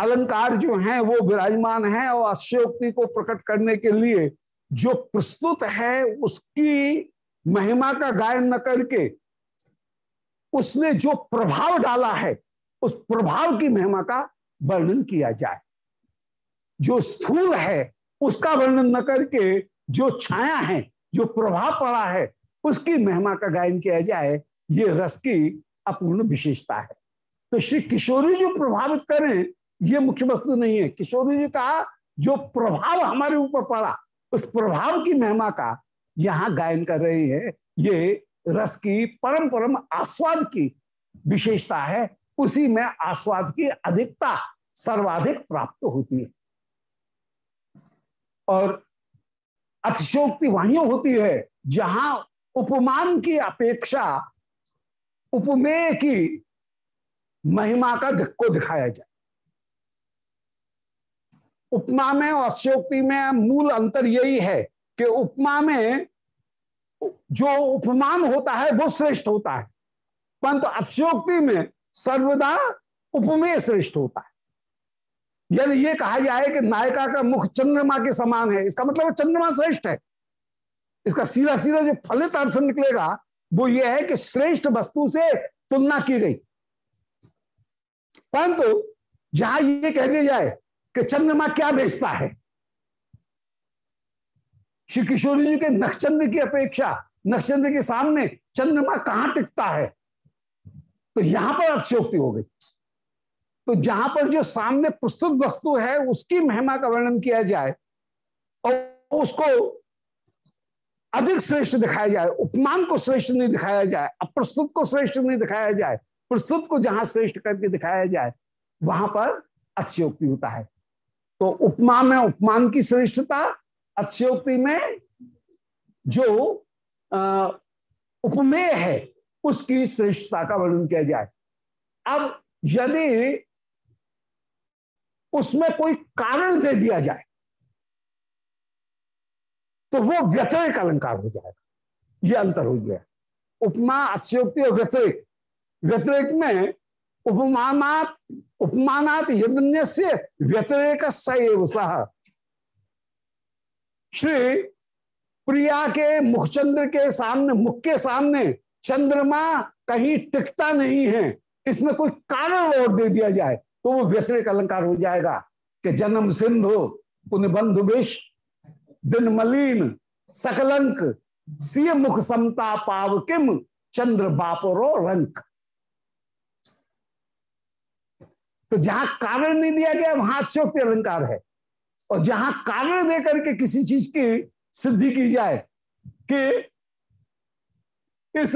अलंकार जो हैं, वो विराजमान है और अक्षोक्ति को प्रकट करने के लिए जो प्रस्तुत है उसकी महिमा का गायन न करके, उसने जो प्रभाव डाला है, उस प्रभाव की महिमा का वर्णन किया जाए। जो स्थूल है, उसका वर्णन न करके जो छाया है, जो प्रभाव पड़ा है, उसकी महिमा का गायन किया जाए, ये रस की अपूर्ण विशेषता है। तो श्री किशोरी जो प्रभावित करें, ये मुख्य वस्तु नहीं है। किशोरी जी का जो प्रभाव हमारे ऊपर पड़ा उस प्रभाव की महिमा का यहाँ गायन कर रही है। ये रस की परम परम आस्वाद की विशेषता है। उसी में आस्वाद की अधिकता सर्वाधिक प्राप्त होती है। और अतिशोक्ति वहीं होती है जहाँ उपमान की अपेक्षा उपमेय की महिमा का को दिखाया जाए। उपमा में और अतिशोक्ति में मूल अंतर यही है कि उपमा में जो उपमान होता है, वो श्रेष्ठ होता है। परंतु अतिशोक्ति में सर्वदा उपमेय श्रेष्ठ होता है। यदि ये कहा जाए कि नायिका का मुख चंद्रमा के समान है। इसका मतलब चंद्रमा श्रेष्ठ है। इसका सीधा सीधा जो फलित अर्थ निकलेगा, वो ये है कि श्रेष्ठ वस्तु से तुलना की गई। परंतु जहाँ ये कह दिया जाए कि चंद्रमा क्या बेचता है? श्री किशोरी जी के नक्षचंद्र की अपेक्षा नक्षचंद्र के सामने चंद्रमा कहाँ टिकता है? तो यहाँ पर अक्षोक्ति हो गई। तो जहाँ पर जो सामने प्रस्तुत वस्तु है, उसकी महिमा का वर्णन किया जाए और उसको अधिक श्रेष्ठ दिखाया जाए, उपमान को श्रेष्ठ नहीं दिखाया जाए, अप्रस्तुत को श्रेष्ठ नहीं दिखाया जाए, प्रस्तुत को जहाँ श्रेष्ठ करके दिखाया जाए, वहाँ पर अक्षयोक्ति होता है। तो उपमा में, उपमान की श्रेष्ठता अक्षयोक्ति में जो उपमेय है, उसकी श्रेष्ठता का वर्णन किया जाए। अब यदि उसमें कोई कारण दे दिया जाए तो वो व्यतिरिक अलंकार हो जाएगा। ये अंतर हो गया। उपमा अत्योक्ति और व्यतिरिक। व्यतिरेक में उपमानात उपमानात यज्ञ से। व्यतिरेक सैव सह श्री प्रिया के मुखचंद्र के सामने मुख के सामने चंद्रमा कहीं टिकता नहीं है। इसमें कोई कारण और दे दिया जाए तो वो व्यतिरिक अलंकार हो जाएगा कि जन्म सिंधु पुण्य बंधु विष, दिन मलिन, सकलंक, सिय मुख समता पाव किम, चंद्र बापरो रंक। तो जहाँ कारण नहीं दिया गया, वहाँ अत्योक्ति अलंकार है। और जहाँ कारण दे करके किसी चीज़ की सिद्धि की जाए कि इस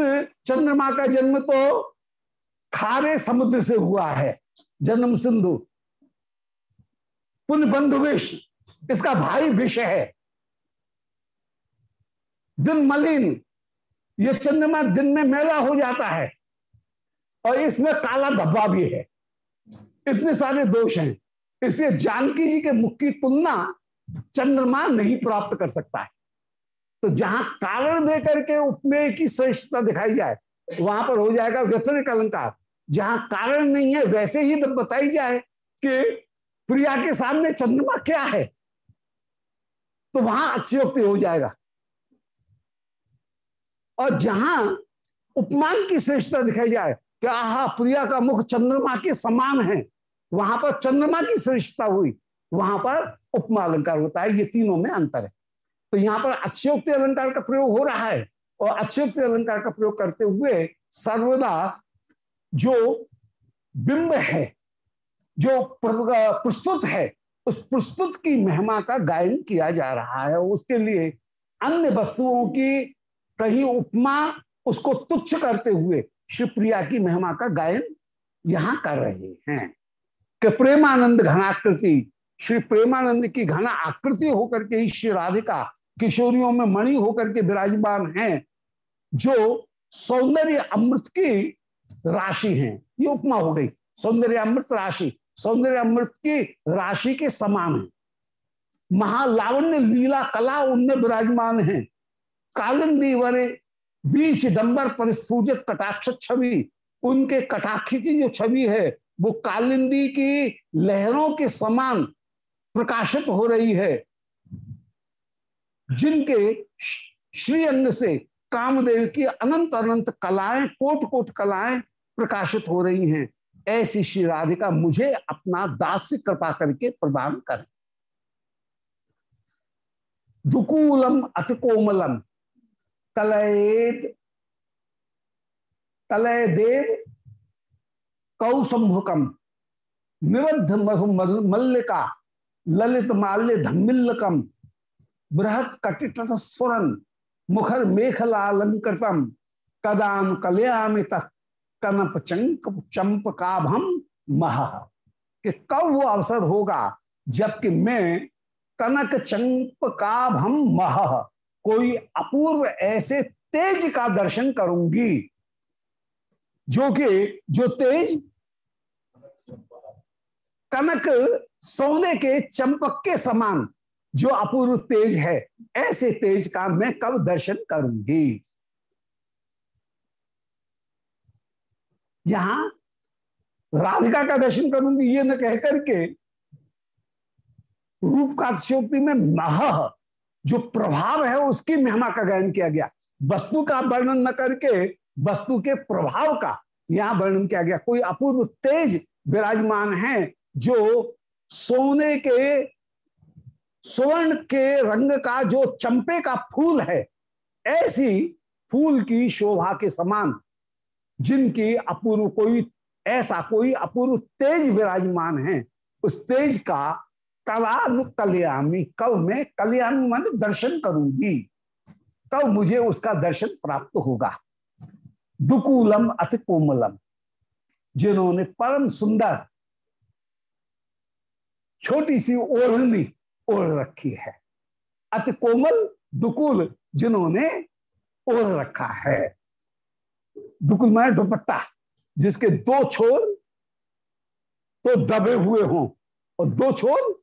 चंद्रमा का जन्म तो खारे समुद्र से हुआ है, जन्म सिंधु। पुण्य बंधु विष, इसका भाई विष है। दिन मलिन, ये चंद्रमा दिन में मेला हो जाता है। और इसमें काला धब्बा भी है। इतने सारे दोष हैं। इसलिए जानकी जी के मुख की तुलना चंद्रमा नहीं प्राप्त कर सकता है। तो जहाँ कारण दे करके उपमेय की श्रेष्ठता दिखाई जाए, वहाँ पर हो जाएगा व्यतिरिक अलंकार। जहाँ कारण नहीं है, वैसे ही बताई जाए कि प्रिया के सामने चंद्रमा क्या है तो वहाँ अक्षयोक्ति हो जाएगा। और जहाँ उपमान की श्रेष्ठता दिखाई जाए कि आहा प्रिया का मुख चंद्रमा के समान है? वहाँ पर चंद्रमा की श्रेष्ठता हुई। वहाँ पर उपमा अलंकार होता है। ये तीनों में अंतर है। तो यहाँ पर अक्षयोक्ति अलंकार का प्रयोग हो रहा है और अक्षयोक्ति अलंकार का प्रयोग करते हुए सर्वदा जो बिंब है, जो प्रस्तुत है, उस प्रस्तुत की महिमा का गायन किया जा रहा है। उसके लिए अन्य वस्तुओं की कहीं उपमा उसको तुच्छ करते हुए शिवप्रिया की महिमा का गायन यहाँ कर रहे हैं। कि प्रेमानंद घनाकृति, श्री प्रेमानंद की घना आकृति होकर के ही श्री राधिका किशोरियों में मणि होकर के विराजमान हैं, जो सौंदर्य अमृत की राशि हैं। ये उपमा हो गई। सौंदर्य अमृत राशि, सौंदर्य अमृत की राशि के समान है। महालावण्य लीला कला उनमें विराजमान है। कालिंदी वरे बीच डंबर परिस्फूजित कटाक्ष छवि, उनके कटाक्ष की जो छवि है, वो कालिंदी की लहरों के समान प्रकाशित हो रही है, जिनके श्री अंग से कामदेव की अनंत अनंत कलाएँ कोट कोट कलाएँ प्रकाशित हो रही हैं। ऐसी श्री राधिका मुझे अपना दास्य कृपा करके प्रदान करें। दुकूलम अति कोमलम कलयेद कलय देव कौसंभुकम निबद्ध मधु मल्लिका, ललित माल्य धम्मिल्लकम, बृहत कटिट स्फुरन मुखर मेखलालंकृतम कदाम कल्यामी तक कनप चंक चंपकाभम मह। कि कब वो अवसर होगा, जबकि मैं कनक चंप चंपकाभम मह। कोई अपूर्व ऐसे तेज का दर्शन करूँगी, जो कि, जो तेज कनक सोने के चंपक के समान, जो अपूर्व तेज है, ऐसे तेज का मैं कब दर्शन करूँगी? यहाँ राधिका का दर्शन करूँगी, ये न कह करके रूप का अतिशोक्ति में मह जो प्रभाव है उसकी महिमा का गायन किया गया। वस्तु का वर्णन न करके, वस्तु के प्रभाव का यहाँ वर्णन किया गया। कोई अपूर्व तेज विराजमान है जो सोने के, सुवर्ण के रंग का, जो चंपे का फूल है, ऐसी फूल की शोभा के समान, जिनकी अपूर्व कोई, ऐसा कोई अपूर्व तेज विराजमान है, उस तेज का कलानु कल्यामी कव मैं कल्याण मान दर्शन करूँगी। कब मुझे उसका दर्शन प्राप्त होगा। दुकूलम अति कोमलम, जिन्होंने परम सुंदर छोटी सी ओढ़नी ओढ़ रखी है। अति कोमल दुकूल जिन्होंने ओढ़ रखा है। दुकुल माए दुपट्टा, जिसके दो छोर तो दबे हुए हों और दो छोर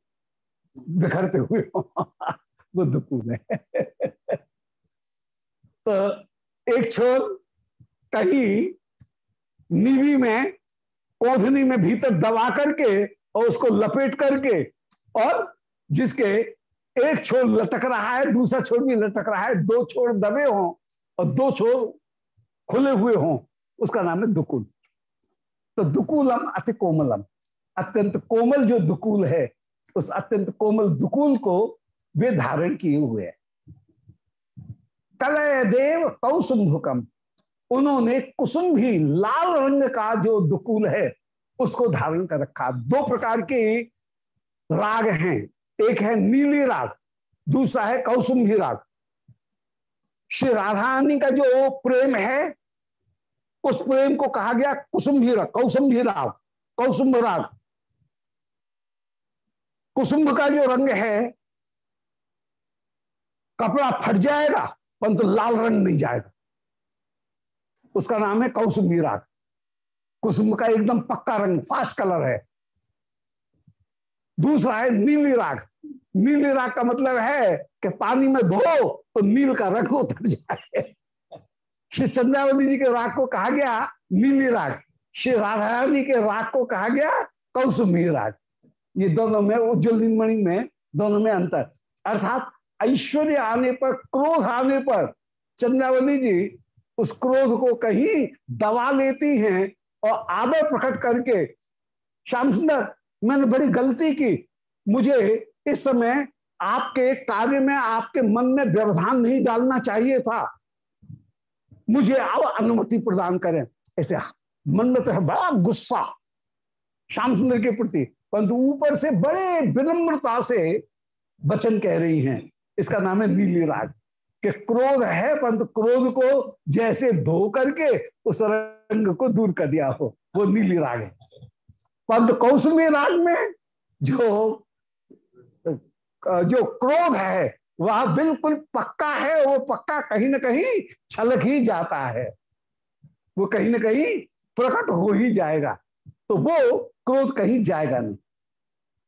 बिखरते हुए वो दुकुल तो एक छोर कहीं नीवी में कोधनी में भीतर दबा करके और उसको लपेट करके और जिसके एक छोर लटक रहा है, दूसरा छोर भी लटक रहा है, दो छोर दबे हों और दो छोर खुले हुए हों, उसका नाम है दुकुल। तो दुकुलम अति कोमलम। अत्यंत कोमल जो दुकुल है उस अत्यंत कोमल दुकुल को वे धारण किए हुए कलय देव कौसुम्भुकम उन्होंने कुसुम भी लाल रंग का जो दुकुल है, उसको धारण कर रखा। दो प्रकार के राग हैं। एक है नीली राग, दूसरा है कौसुम्भी राग। श्री राधारानी का जो प्रेम है, उस प्रेम को कहा गया कुसुम्भी राग कौसुम्भी राग कौसुम्भ राग। कुसुम्भ का जो रंग है, कपड़ा फट जाएगा, परंतु तो लाल रंग नहीं जाएगा। उसका नाम है कौसुम्भी राग। कुसुम्भ का एकदम पक्का रंग फास्ट कलर है। दूसरा है नीली राग। नीली राग का मतलब है कि पानी में धो तो नील का रंग उतर जाए। श्री चंद्रावली जी के राग को कहा गया नीली राग। श्री राधा रानी के राग को कहा गया कौसुमी राग। ये दोनों में उज्जवल मणि में, दोनों में अंतर। अर्थात ऐश्वर्य आने पर, क्रोध आने पर, चंद्रावली जी उस क्रोध को कहीं दबा लेती हैं और आदर प्रकट करके, श्याम सुंदर, मैंने बड़ी गलती की। मुझे इस समय आपके कार्य में, आपके मन में व्यवधान नहीं डालना चाहिए था। मुझे अब अनुमति प्रदान करें। ऐसे मन में तो है बड़ा गुस्सा। श्याम सुंदर के प्रति परंतु ऊपर से बड़े विनम्रता से वचन कह रही हैं। इसका नाम है नीली राग। कि क्रोध है, परंतु क्रोध को जैसे धो करके उस रंग को दूर कर दिया हो, वो नीली राग है। परंतु कौशमी राग में जो जो क्रोध है, वह बिल्कुल पक्का है, वो पक्का कहीं ना कहीं छलक ही जाता है। वो कहीं ना कहीं प्रकट हो ही जाएगा। तो वो क्रोध कहीं जाएगा नहीं।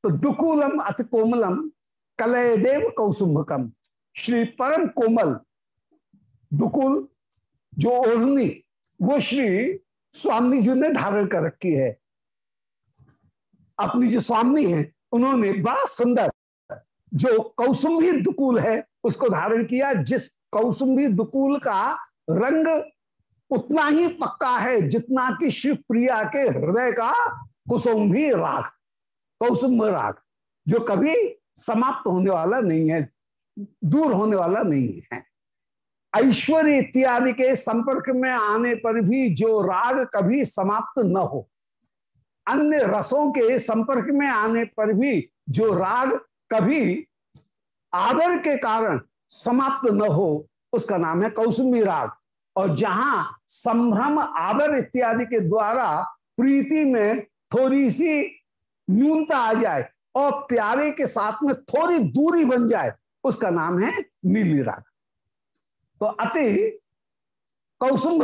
तो दुकूलम अति कोमलम कलय देव कौसुम्भकम। श्री परम कोमल दुकुल, जो ओढ़नी, वो श्री स्वामी जी ने धारण कर रखी है। अपनी जो स्वामी है, उन्होंने बड़ा सुंदर जो कौसुम्भी दुकूल है, उसको धारण किया। जिस कौसुम्भी दुकूल का रंग उतना ही पक्का है, जितना कि शिव प्रिया के हृदय का कुसुम्भी राग कौसुम्भ राग जो कभी समाप्त होने वाला नहीं है, दूर होने वाला नहीं है। ऐश्वर्य इत्यादि के संपर्क में आने पर भी जो राग कभी समाप्त न हो, अन्य रसों के संपर्क में आने पर भी जो राग कभी आदर के कारण समाप्त न हो, उसका नाम है कौसुमी राग और जहाँ संभ्रम, आदर इत्यादि के द्वारा प्रीति में थोड़ी सी न्यूनता आ जाए और प्यारे के साथ में थोड़ी दूरी बन जाए, उसका नाम है नीली राग। तो अति कौसुम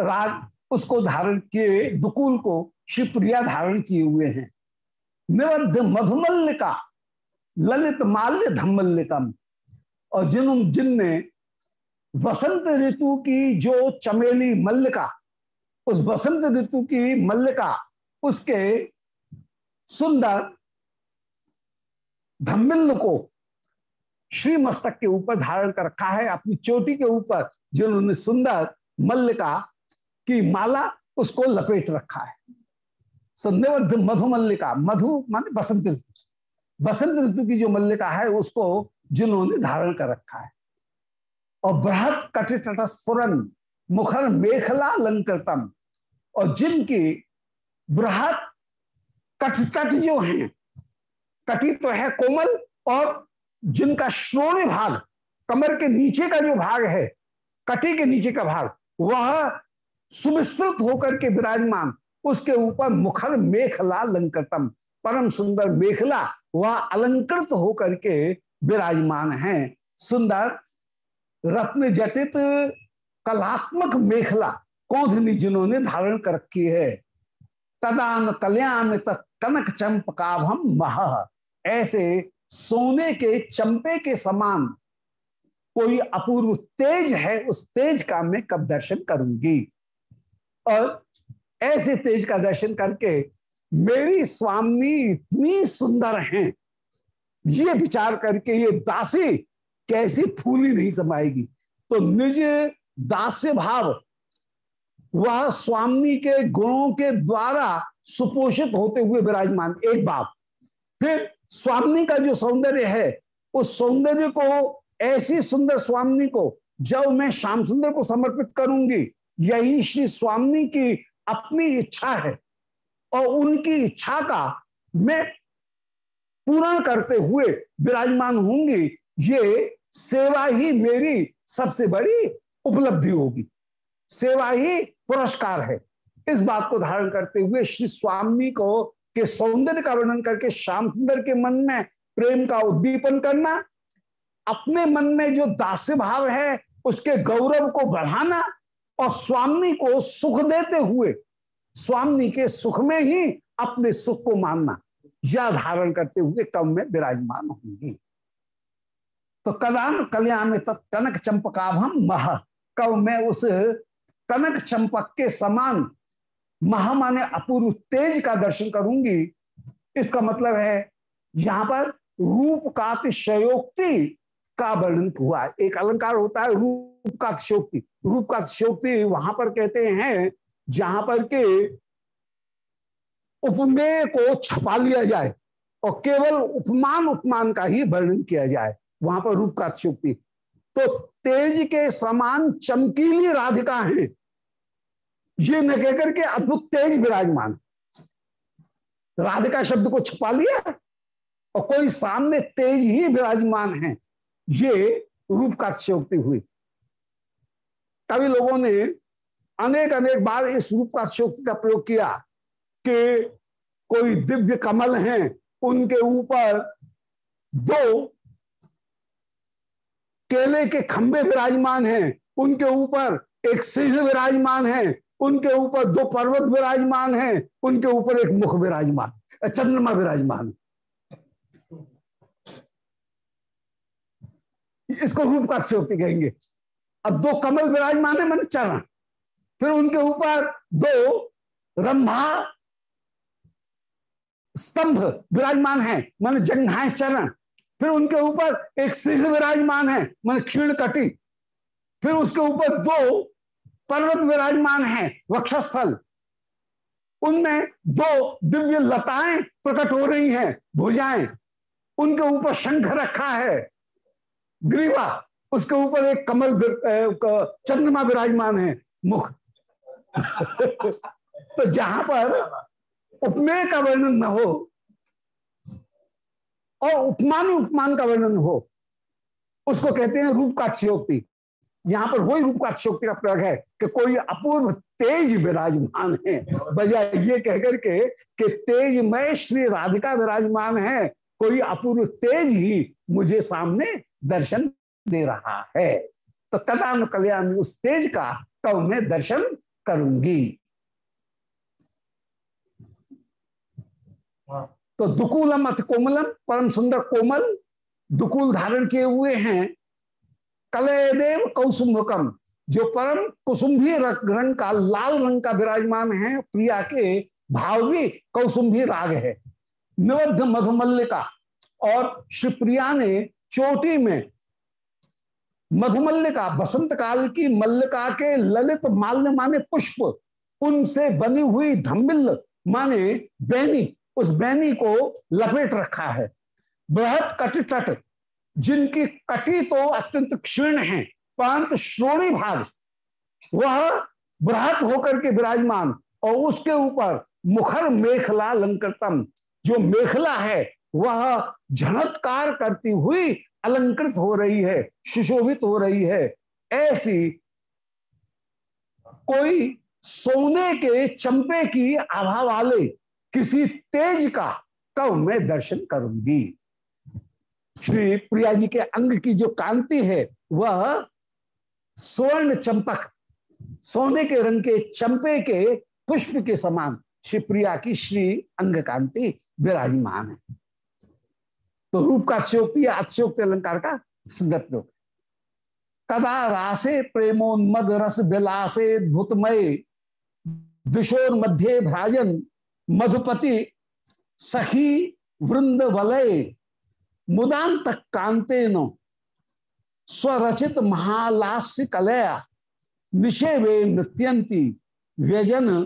राग उसको धारण किए, दुकूल को शिवप्रिया धारण किए हुए हैं। निबद्ध मधुमल्लिका ललित माल्य धम्मल्लिकम और जिन, जिनने वसंत ऋतु की जो चमेली मल्लिका उस वसंत ऋतु की मल्लिका उसके सुंदर धम्मिल्ल को श्री मस्तक के ऊपर धारण कर रखा है, अपनी चोटी के ऊपर जिन्होंने सुंदर मल्लिका की माला उसको लपेट रखा है। संदेवध मधुमल्लिका मधु माने बसंत ऋतु। बसंत ऋतु की जो मल्लिका है, उसको जिन्होंने धारण कर रखा है। और बृहत कटित स्फुरन मुखर मेखला लंकृतम और जिनकी बृहत कटतट जो है कटी तो है कोमल और जिनका श्रोणी भाग, कमर के नीचे का जो भाग है, कटी के नीचे का भाग, वह सुविस्तृत होकर के विराजमान, उसके ऊपर मुखर मेखला अलंकृतम परम सुंदर मेखला, वह अलंकृत होकर के विराजमान है। सुंदर, रत्न जटित, कलात्मक मेखला कौधनी जिन्होंने धारण कर रखी है? कदान कल्याण तक कनक चंपकाभम मह। ऐसे सोने के चंपे के समान कोई अपूर्व तेज है, उस तेज का मैं कब दर्शन करूँगी? और ऐसे तेज का दर्शन करके मेरी स्वामी इतनी सुंदर हैं, ये विचार करके ये दासी कैसी फूली नहीं समाएगी। तो निज दास्य भाव वह स्वामी के गुणों के द्वारा सुपोषित होते हुए विराजमान। एक बात, फिर स्वामी का जो सौंदर्य है, उस सौंदर्य को, ऐसी सुंदर स्वामी को, जब मैं श्याम सुंदर को समर्पित करूँगी, यही श्री स्वामी की अपनी इच्छा है और उनकी इच्छा का मैं पूर्ण करते हुए विराजमान होंगी, ये सेवा ही मेरी सबसे बड़ी उपलब्धि होगी। सेवा ही पुरस्कार है। इस बात को धारण करते हुए श्री स्वामी को के सौंदर्य का वर्णन करके, श्याम सुंदर के मन में प्रेम का उद्दीपन करना, अपने मन में जो दास्य भाव है, उसके गौरव को बढ़ाना और स्वामी को सुख देते हुए, स्वामी के सुख में ही अपने सुख को मानना, यह धारण करते हुए कम में विराजमान होंगी। तो कदान कल्याण में तत्कनक चंपकाभम मह, कव में उस कनक चंपक के समान महा माने अपूर्व तेज का दर्शन करूँगी। इसका मतलब है, यहाँ पर रूप का का वर्णन हुआ। एक अलंकार होता है रूप का शोक्ति रूप का शोक्ति वहाँ पर कहते हैं, जहाँ पर के उपमेय को छपा लिया जाए और केवल उपमान उपमान का ही वर्णन किया जाए, वहाँ पर रूप का शोक्ति तो तेज के समान चमकीली राधिका है। ये न कहकर के अद्भुत तेज विराजमान। राधिका शब्द को छुपा लिया और कोई सामने तेज ही विराजमान है। ये रूप का अतिशयोक्ति हुई। कभी लोगों ने अनेक अनेक बार इस रूप का अतिशयोक्ति का प्रयोग किया कि कोई दिव्य कमल हैं, उनके ऊपर दो केले के खंबे विराजमान हैं, उनके ऊपर एक सिंह विराजमान है उनके ऊपर दो पर्वत विराजमान हैं, उनके ऊपर एक मुख विराजमान चंद्रमा विराजमान। इसको रूप का शोक्ति कहेंगे। अब दो कमल विराजमान है, मन चरण फिर उनके ऊपर दो रंभा स्तंभ विराजमान है, मन जंघाए चरण फिर उनके ऊपर एक सिंह विराजमान है, मन क्षीण कटी। फिर उसके ऊपर दो पर्वत विराजमान है, वक्षस्थल। उनमें दो दिव्य लताएँ प्रकट हो रही हैं, भुजाएँ। उनके ऊपर शंख रखा है। ग्रीवा, उसके ऊपर एक कमल चंद्रमा विराजमान है, मुख। तो जहाँ पर उपमेय का वर्णन न हो और उपमान उपमान का वर्णन हो, उसको कहते हैं रूप का शिवोक्ति यहाँ पर वही रूप का शोक्ति का प्रयोग है कि कोई अपूर्व तेज विराजमान है। बजाय ये कहकर के कि तेज में श्री राधिका विराजमान है कोई अपूर्व तेज ही मुझे सामने दर्शन दे रहा है। तो कदान कल्याण उस तेज का कब मैं दर्शन करूँगी। तो दुकूलम अथ कोमलम परम सुंदर कोमल दुकूल धारण किए हुए हैं। कलयदेव कौसुम्भकम, जो परम कुसुम्भी रंग का, लाल रंग का विराजमान है, प्रिया के भाव भी कौसुम्भी राग है। निबद्ध मधुमल्लिका, और श्री प्रिया ने चोटी में मधुमल्लिका बसंत काल की मल्लिका के ललित माल्य माने पुष्प, उनसे बनी हुई धम्बिल माने बैनी, उस बैनी को लपेट रखा है। बृहत कट तट जिनकी कटी तो अत्यंत क्षीण है परंतु श्रोणी भाग, वह बृहत होकर के विराजमान और उसके ऊपर मुखर मेखला अलंकृतम। जो मेखला है, वह झनत्कार करती हुई अलंकृत हो रही है, सुशोभित हो रही है। ऐसी कोई सोने के चंपे की आभा वाले किसी तेज का कब मैं दर्शन करूँगी। श्री प्रिया जी के अंग की जो कांति है, वह स्वर्ण चंपक, सोने के रंग के चंपे के पुष्प के समान श्री प्रिया की श्री अंग कांति विराजमान है। तो रूप का अत्योक्ति या अत्योक्ति अलंकार का सुंदर प्रयोग। कदा रासे प्रेमोन्मद रस विलासे भूतमय दिशोर मध्य भ्राजन मधुपति सखी वृंद वलय मुदांत कांते नो स्वरचित महालास्य कलया निषेवे नृत्यंती व्यजन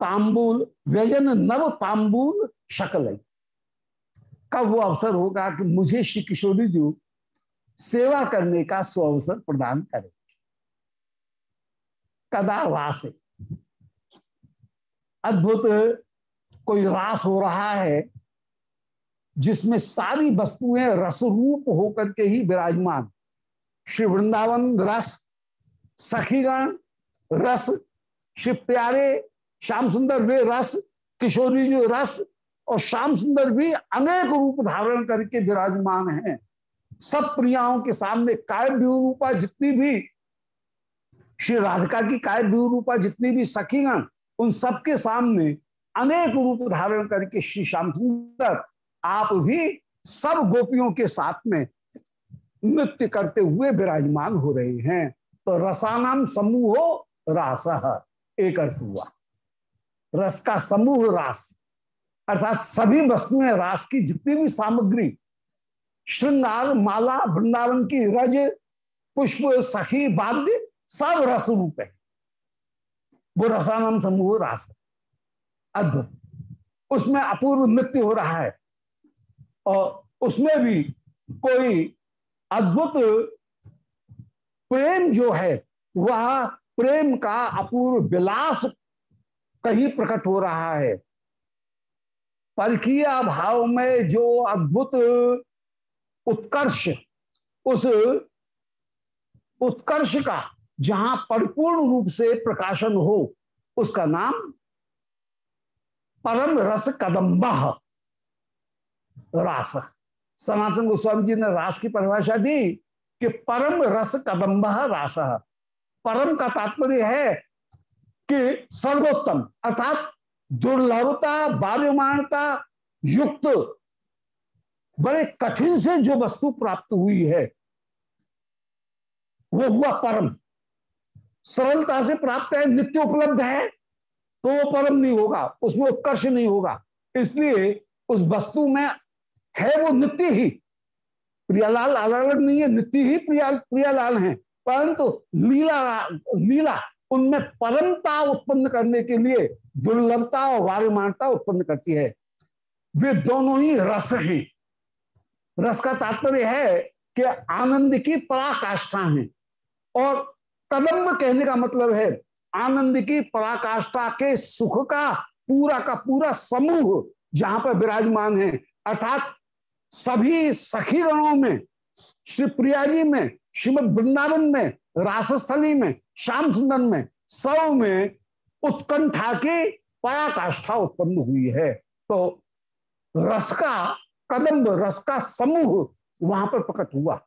तांबूल, व्यजन नव तांबूल शकल कब वो अवसर होगा कि मुझे श्री किशोरी जी सेवा करने का स्व अवसर प्रदान करे। कदा रास अद्भुत कोई रास हो रहा है जिसमें सारी वस्तुएँ रस रूप होकर के ही विराजमान। श्री वृंदावन रस, सखीगण रस, श्री प्यारे श्याम सुंदर वे रस, किशोरी जी रस, और श्याम सुंदर भी अनेक रूप धारण करके विराजमान हैं। सब प्रियाओं के सामने काय रूपा जितनी भी, श्री राधिका की काय रूपा जितनी भी सखीगण, उन सबके सामने अनेक रूप धारण करके श्री श्याम सुंदर आप भी सब गोपियों के साथ में नृत्य करते हुए विराजमान हो रहे हैं। तो रसानाम समूह रास एक अर्थ हुआ। रस का समूह रास, अर्थात सभी वस्तुएँ रास की जितनी भी सामग्री, श्रृंगार, माला वृंदावन की रज, पुष्प, सखी, वाद्य, सब रस रूप है। वो रसानाम समूह रास अद्भुत। उसमें अपूर्व नृत्य हो रहा है। और उसमें भी कोई अद्भुत प्रेम जो है, वह प्रेम का अपूर्व विलास कहीं प्रकट हो रहा है। परकीय भाव में जो अद्भुत उत्कर्ष, उस उत्कर्ष का जहाँ परिपूर्ण रूप से प्रकाशन हो, उसका नाम परम रस कदम्ब रास। सनातन गोस्वामी जी ने रास की परिभाषा दी कि परम रस कदम्ब रास। परम का तात्पर्य है कि सर्वोत्तम, अर्थात दुर्लभता बाल्यमानता युक्त, बड़े कठिन से जो वस्तु प्राप्त हुई है, वो हुआ परम। सरलता से प्राप्त है, नित्य उपलब्ध है तो वो परम नहीं होगा, उसमें उत्कर्ष नहीं होगा। इसलिए उस वस्तु में है वो नित्य ही। प्रियालाल अलग अलग नहीं है, नित्य ही प्रिया, प्रियालाल है। परंतु लीला लीला, उनमें परमता उत्पन्न करने के लिए दुर्लभता और वार्यमानता उत्पन्न करती है। वे दोनों ही रस हैं। रस का तात्पर्य है कि आनंद की पराकाष्ठा है। और कदम्ब कहने का मतलब है, आनंद की पराकाष्ठा के सुख का पूरा का पूरा समूह जहाँ पर विराजमान है। अर्थात सभी सखी गणों में, श्री प्रिया जी में, श्रीमद वृंदावन में, रासस्थली में, श्याम सुंदर में, सब में उत्कंठा की पराकाष्ठा उत्पन्न हुई है। तो रस का, कदम्ब रस का समूह वहाँ पर प्रकट हुआ।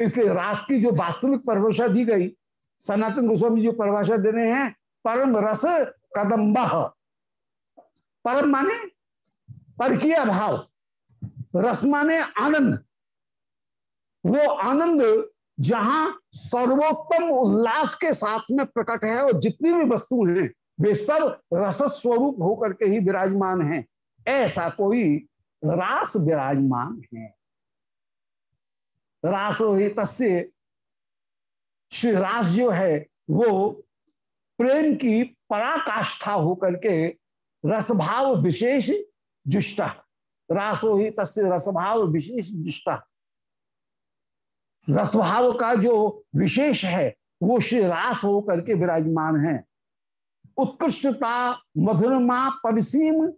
इसलिए रास की जो वास्तविक परिभाषा दी गई, सनातन गोस्वामी जो परिभाषा दे रहे हैं, परम रस कदम्ब। परम माने, पर भाव। रस माने आनंद। वो आनंद जहाँ सर्वोत्तम उल्लास के साथ में प्रकट है और जितनी भी वस्तु हैं, वे सब रस स्वरूप होकर के ही विराजमान हैं। ऐसा कोई रास विराजमान है। रासो तस्य। श्री रास जो है, वो प्रेम की पराकाष्ठा होकर के रसभाव विशेष जुष्टा। रासो ही तस्य रसभाव विशेष जुष्टा रसभाव का जो विशेष है, वो श्री रास होकर के विराजमान है। उत्कृष्टता, मधुरमा, परिसीम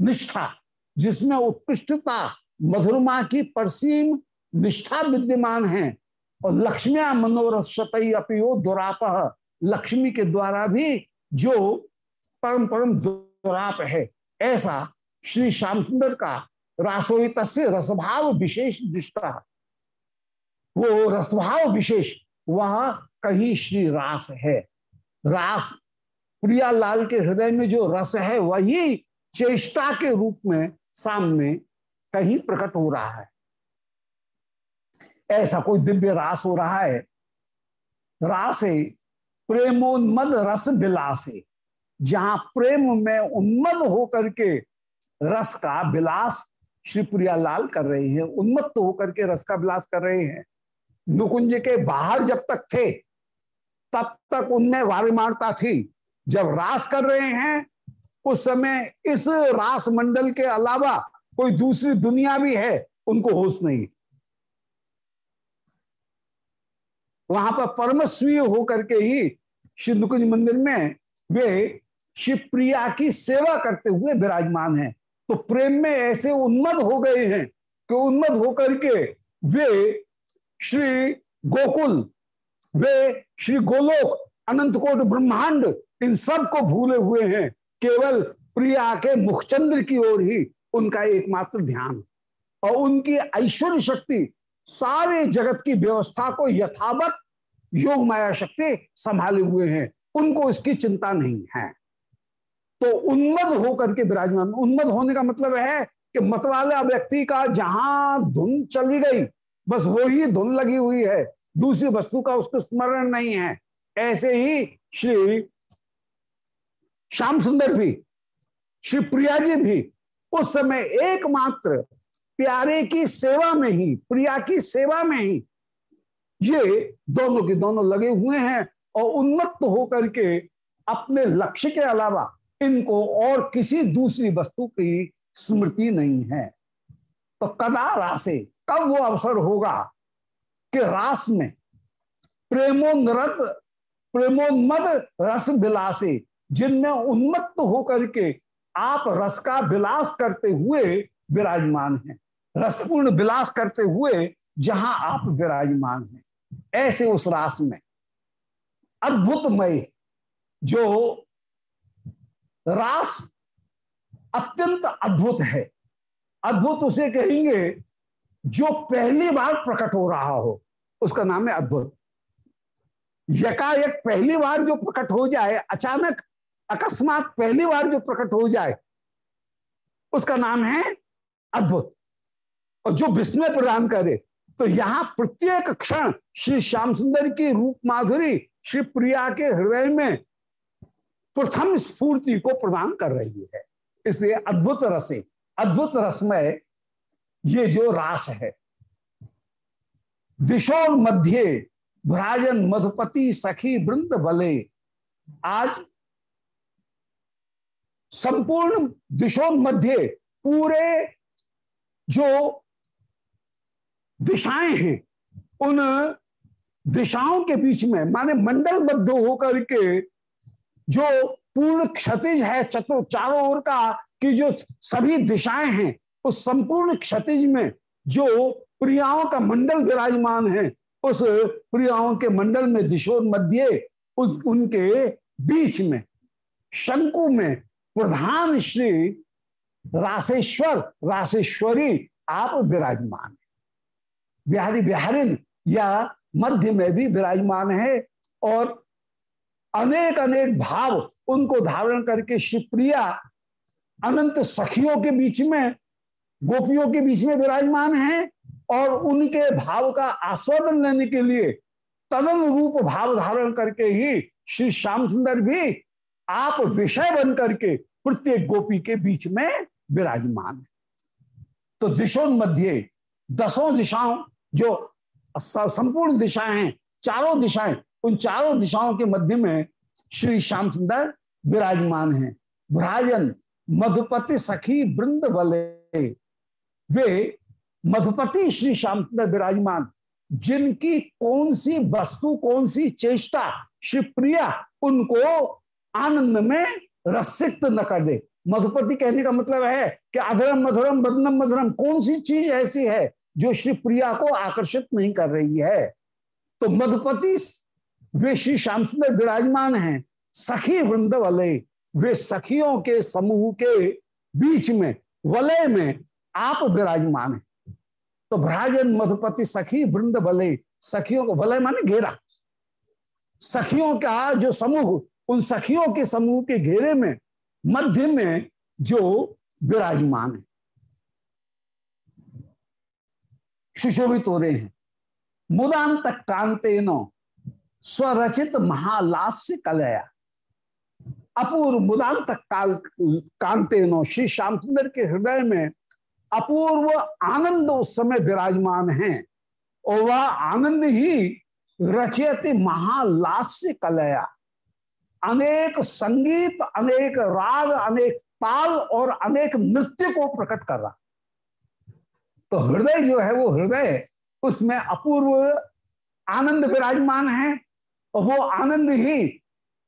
निष्ठा, जिसमें उत्कृष्टता, मधुरमा की परसीम निष्ठा विद्यमान है। और लक्ष्मिया मनोरथ शतई अपयो दुराप लक्ष्मी के द्वारा भी जो परम परम दुराप है, ऐसा श्री श्याम सुंदर का रासोहित से रसभाव विशेष दृष्टा। वो रसभाव विशेष, वह कहीं श्री रास है। रास प्रिया लाल के हृदय में जो रस है, वही चेष्टा के रूप में सामने कहीं प्रकट हो रहा है। ऐसा कोई दिव्य रास हो रहा है। रास, प्रेमोन्मद रस विलास है जहाँ प्रेम में उन्मद होकर के रस का विलास श्री प्रियालाल कर रहे हैं। उन्मत्त होकर के रस का विलास कर रहे हैं। नुकुंज के बाहर जब तक थे, तब तक उनमें वारिमारता थी। जब रास कर रहे हैं, उस समय इस रास मंडल के अलावा कोई दूसरी दुनिया भी है, उनको होश नहीं। वहाँ पर परमस्वीय होकर के ही श्री नुकुंज मंदिर में वे शिवप्रिया की सेवा करते हुए विराजमान हैं। तो प्रेम में ऐसे उन्मद हो गए हैं कि उन्मद होकर के वे श्री गोकुल, वे श्री गोलोक अनंत कोट ब्रह्मांड, इन सबको भूले हुए हैं। केवल प्रिया के मुखचंद्र की ओर ही उनका एकमात्र ध्यान और उनकी ऐश्वर्य शक्ति सारे जगत की व्यवस्था को यथावत योग माया शक्ति संभाले हुए हैं। उनको इसकी चिंता नहीं है। तो उन्मद होकर के विराजमान। उन्मद होने का मतलब है कि मतवाला व्यक्ति का जहाँ धुन चली गई, बस वो ही धुन लगी हुई है। दूसरी वस्तु का उसको स्मरण नहीं है। ऐसे ही श्री श्याम सुंदर भी, श्री प्रिया जी भी उस समय एकमात्र प्यारे की सेवा में ही, प्रिया की सेवा में ही ये दोनों के दोनों लगे हुए हैं और उन्मत्त होकर के अपने लक्ष्य के अलावा इनको और किसी दूसरी वस्तु की स्मृति नहीं है। तो कदा रासे कब वो अवसर होगा कि रास में प्रेमोन्नत, प्रेमोन्मद रस विलासे जिनमें उन्मत्त होकर के आप रस का विलास करते हुए विराजमान हैं। रसपूर्ण विलास करते हुए जहाँ आप विराजमान हैं। ऐसे उस रास में अद्भुतमय जो रास अत्यंत अद्भुत है। अद्भुत उसे कहेंगे जो पहली बार प्रकट हो रहा हो। उसका नाम है अद्भुत। यकायक पहली बार जो प्रकट हो जाए, अचानक, अकस्मात पहली बार जो प्रकट हो जाए, उसका नाम है अद्भुत। और जो विस्मय प्रदान करे तो यहाँ प्रत्येक क्षण श्री श्याम सुंदर की रूप माधुरी, श्री प्रिया के हृदय में प्रथम स्फूर्ति को प्रदान कर रही है। इसलिए अद्भुत रसे अद्भुत रसमय ये जो रास है, दिशोर मध्य भ्राजन मधुपति सखी वृंद बले, आज संपूर्ण दिशों मध्य पूरे जो दिशाएँ हैं, उन दिशाओं के बीच में, माने मंडलबद्ध होकर के जो पूर्ण क्षतिज है चतुर चारों ओर का, कि जो सभी दिशाएँ हैं, उस संपूर्ण क्षतिज में जो प्रियाओं का मंडल विराजमान है, उस प्रियाओं के मंडल में दिशोर मध्य, उस उनके बीच में, शंकु में प्रधान श्री राशेश्वर, राशेश्वरी, आप विराजमान है। बिहारी बिहारिन, या मध्य में भी विराजमान है, और अनेक अनेक भाव उनको धारण करके शिवप्रिया अनंत सखियों के बीच में, गोपियों के बीच में विराजमान है और उनके भाव का आस्वादन लेने के लिए तदन रूप भाव धारण करके ही श्री श्याम सुंदर भी आप विषय बन करके प्रत्येक गोपी के बीच में विराजमान है। तो दिशों मध्य दसों दिशाओं जो संपूर्ण दिशाएँ चारों दिशाएँ उन चारों दिशाओं के मध्य में श्री श्याम सुंदर विराजमान हैं। भ्राजन, मधुपति सखी वृंद बले। वे मधुपति श्री श्याम सुंदर विराजमान, जिनकी कौन सी वस्तु, कौन सी चेष्टा श्री प्रिया उनको आनंद में रसिक्त न कर दे। मधुपति कहने का मतलब है कि अधरम, मधुरम बदनम मधुरम, कौन सी चीज़ ऐसी है जो श्री प्रिया को आकर्षित नहीं कर रही है? तो मधुपति वे श्री श्याम सुंदर विराजमान हैं। सखी वृंद वलय वे सखियों के समूह के बीच में, वलय में आप विराजमान हैं। तो भ्राजन मधुपति सखी वृंद वलय सखियों को, वलय माने घेरा। सखियों का जो समूह, उन सखियों के समूह के घेरे में, मध्य में जो विराजमान है। सुशोभित हो। रहे हैं मुदांत कांते नो स्वरचित महालास्य कलया। अपूर्व मुदांत काल कांते नो श्री श्याम सुंदर के हृदय में अपूर्व आनंद उस समय विराजमान है। और वह आनंद ही रचयति महालास्य कलया। अनेक संगीत, अनेक राग, अनेक ताल और अनेक नृत्य को प्रकट कर रहा। तो हृदय जो है, वो हृदय, उसमें अपूर्व आनंद विराजमान है। और वो आनंद ही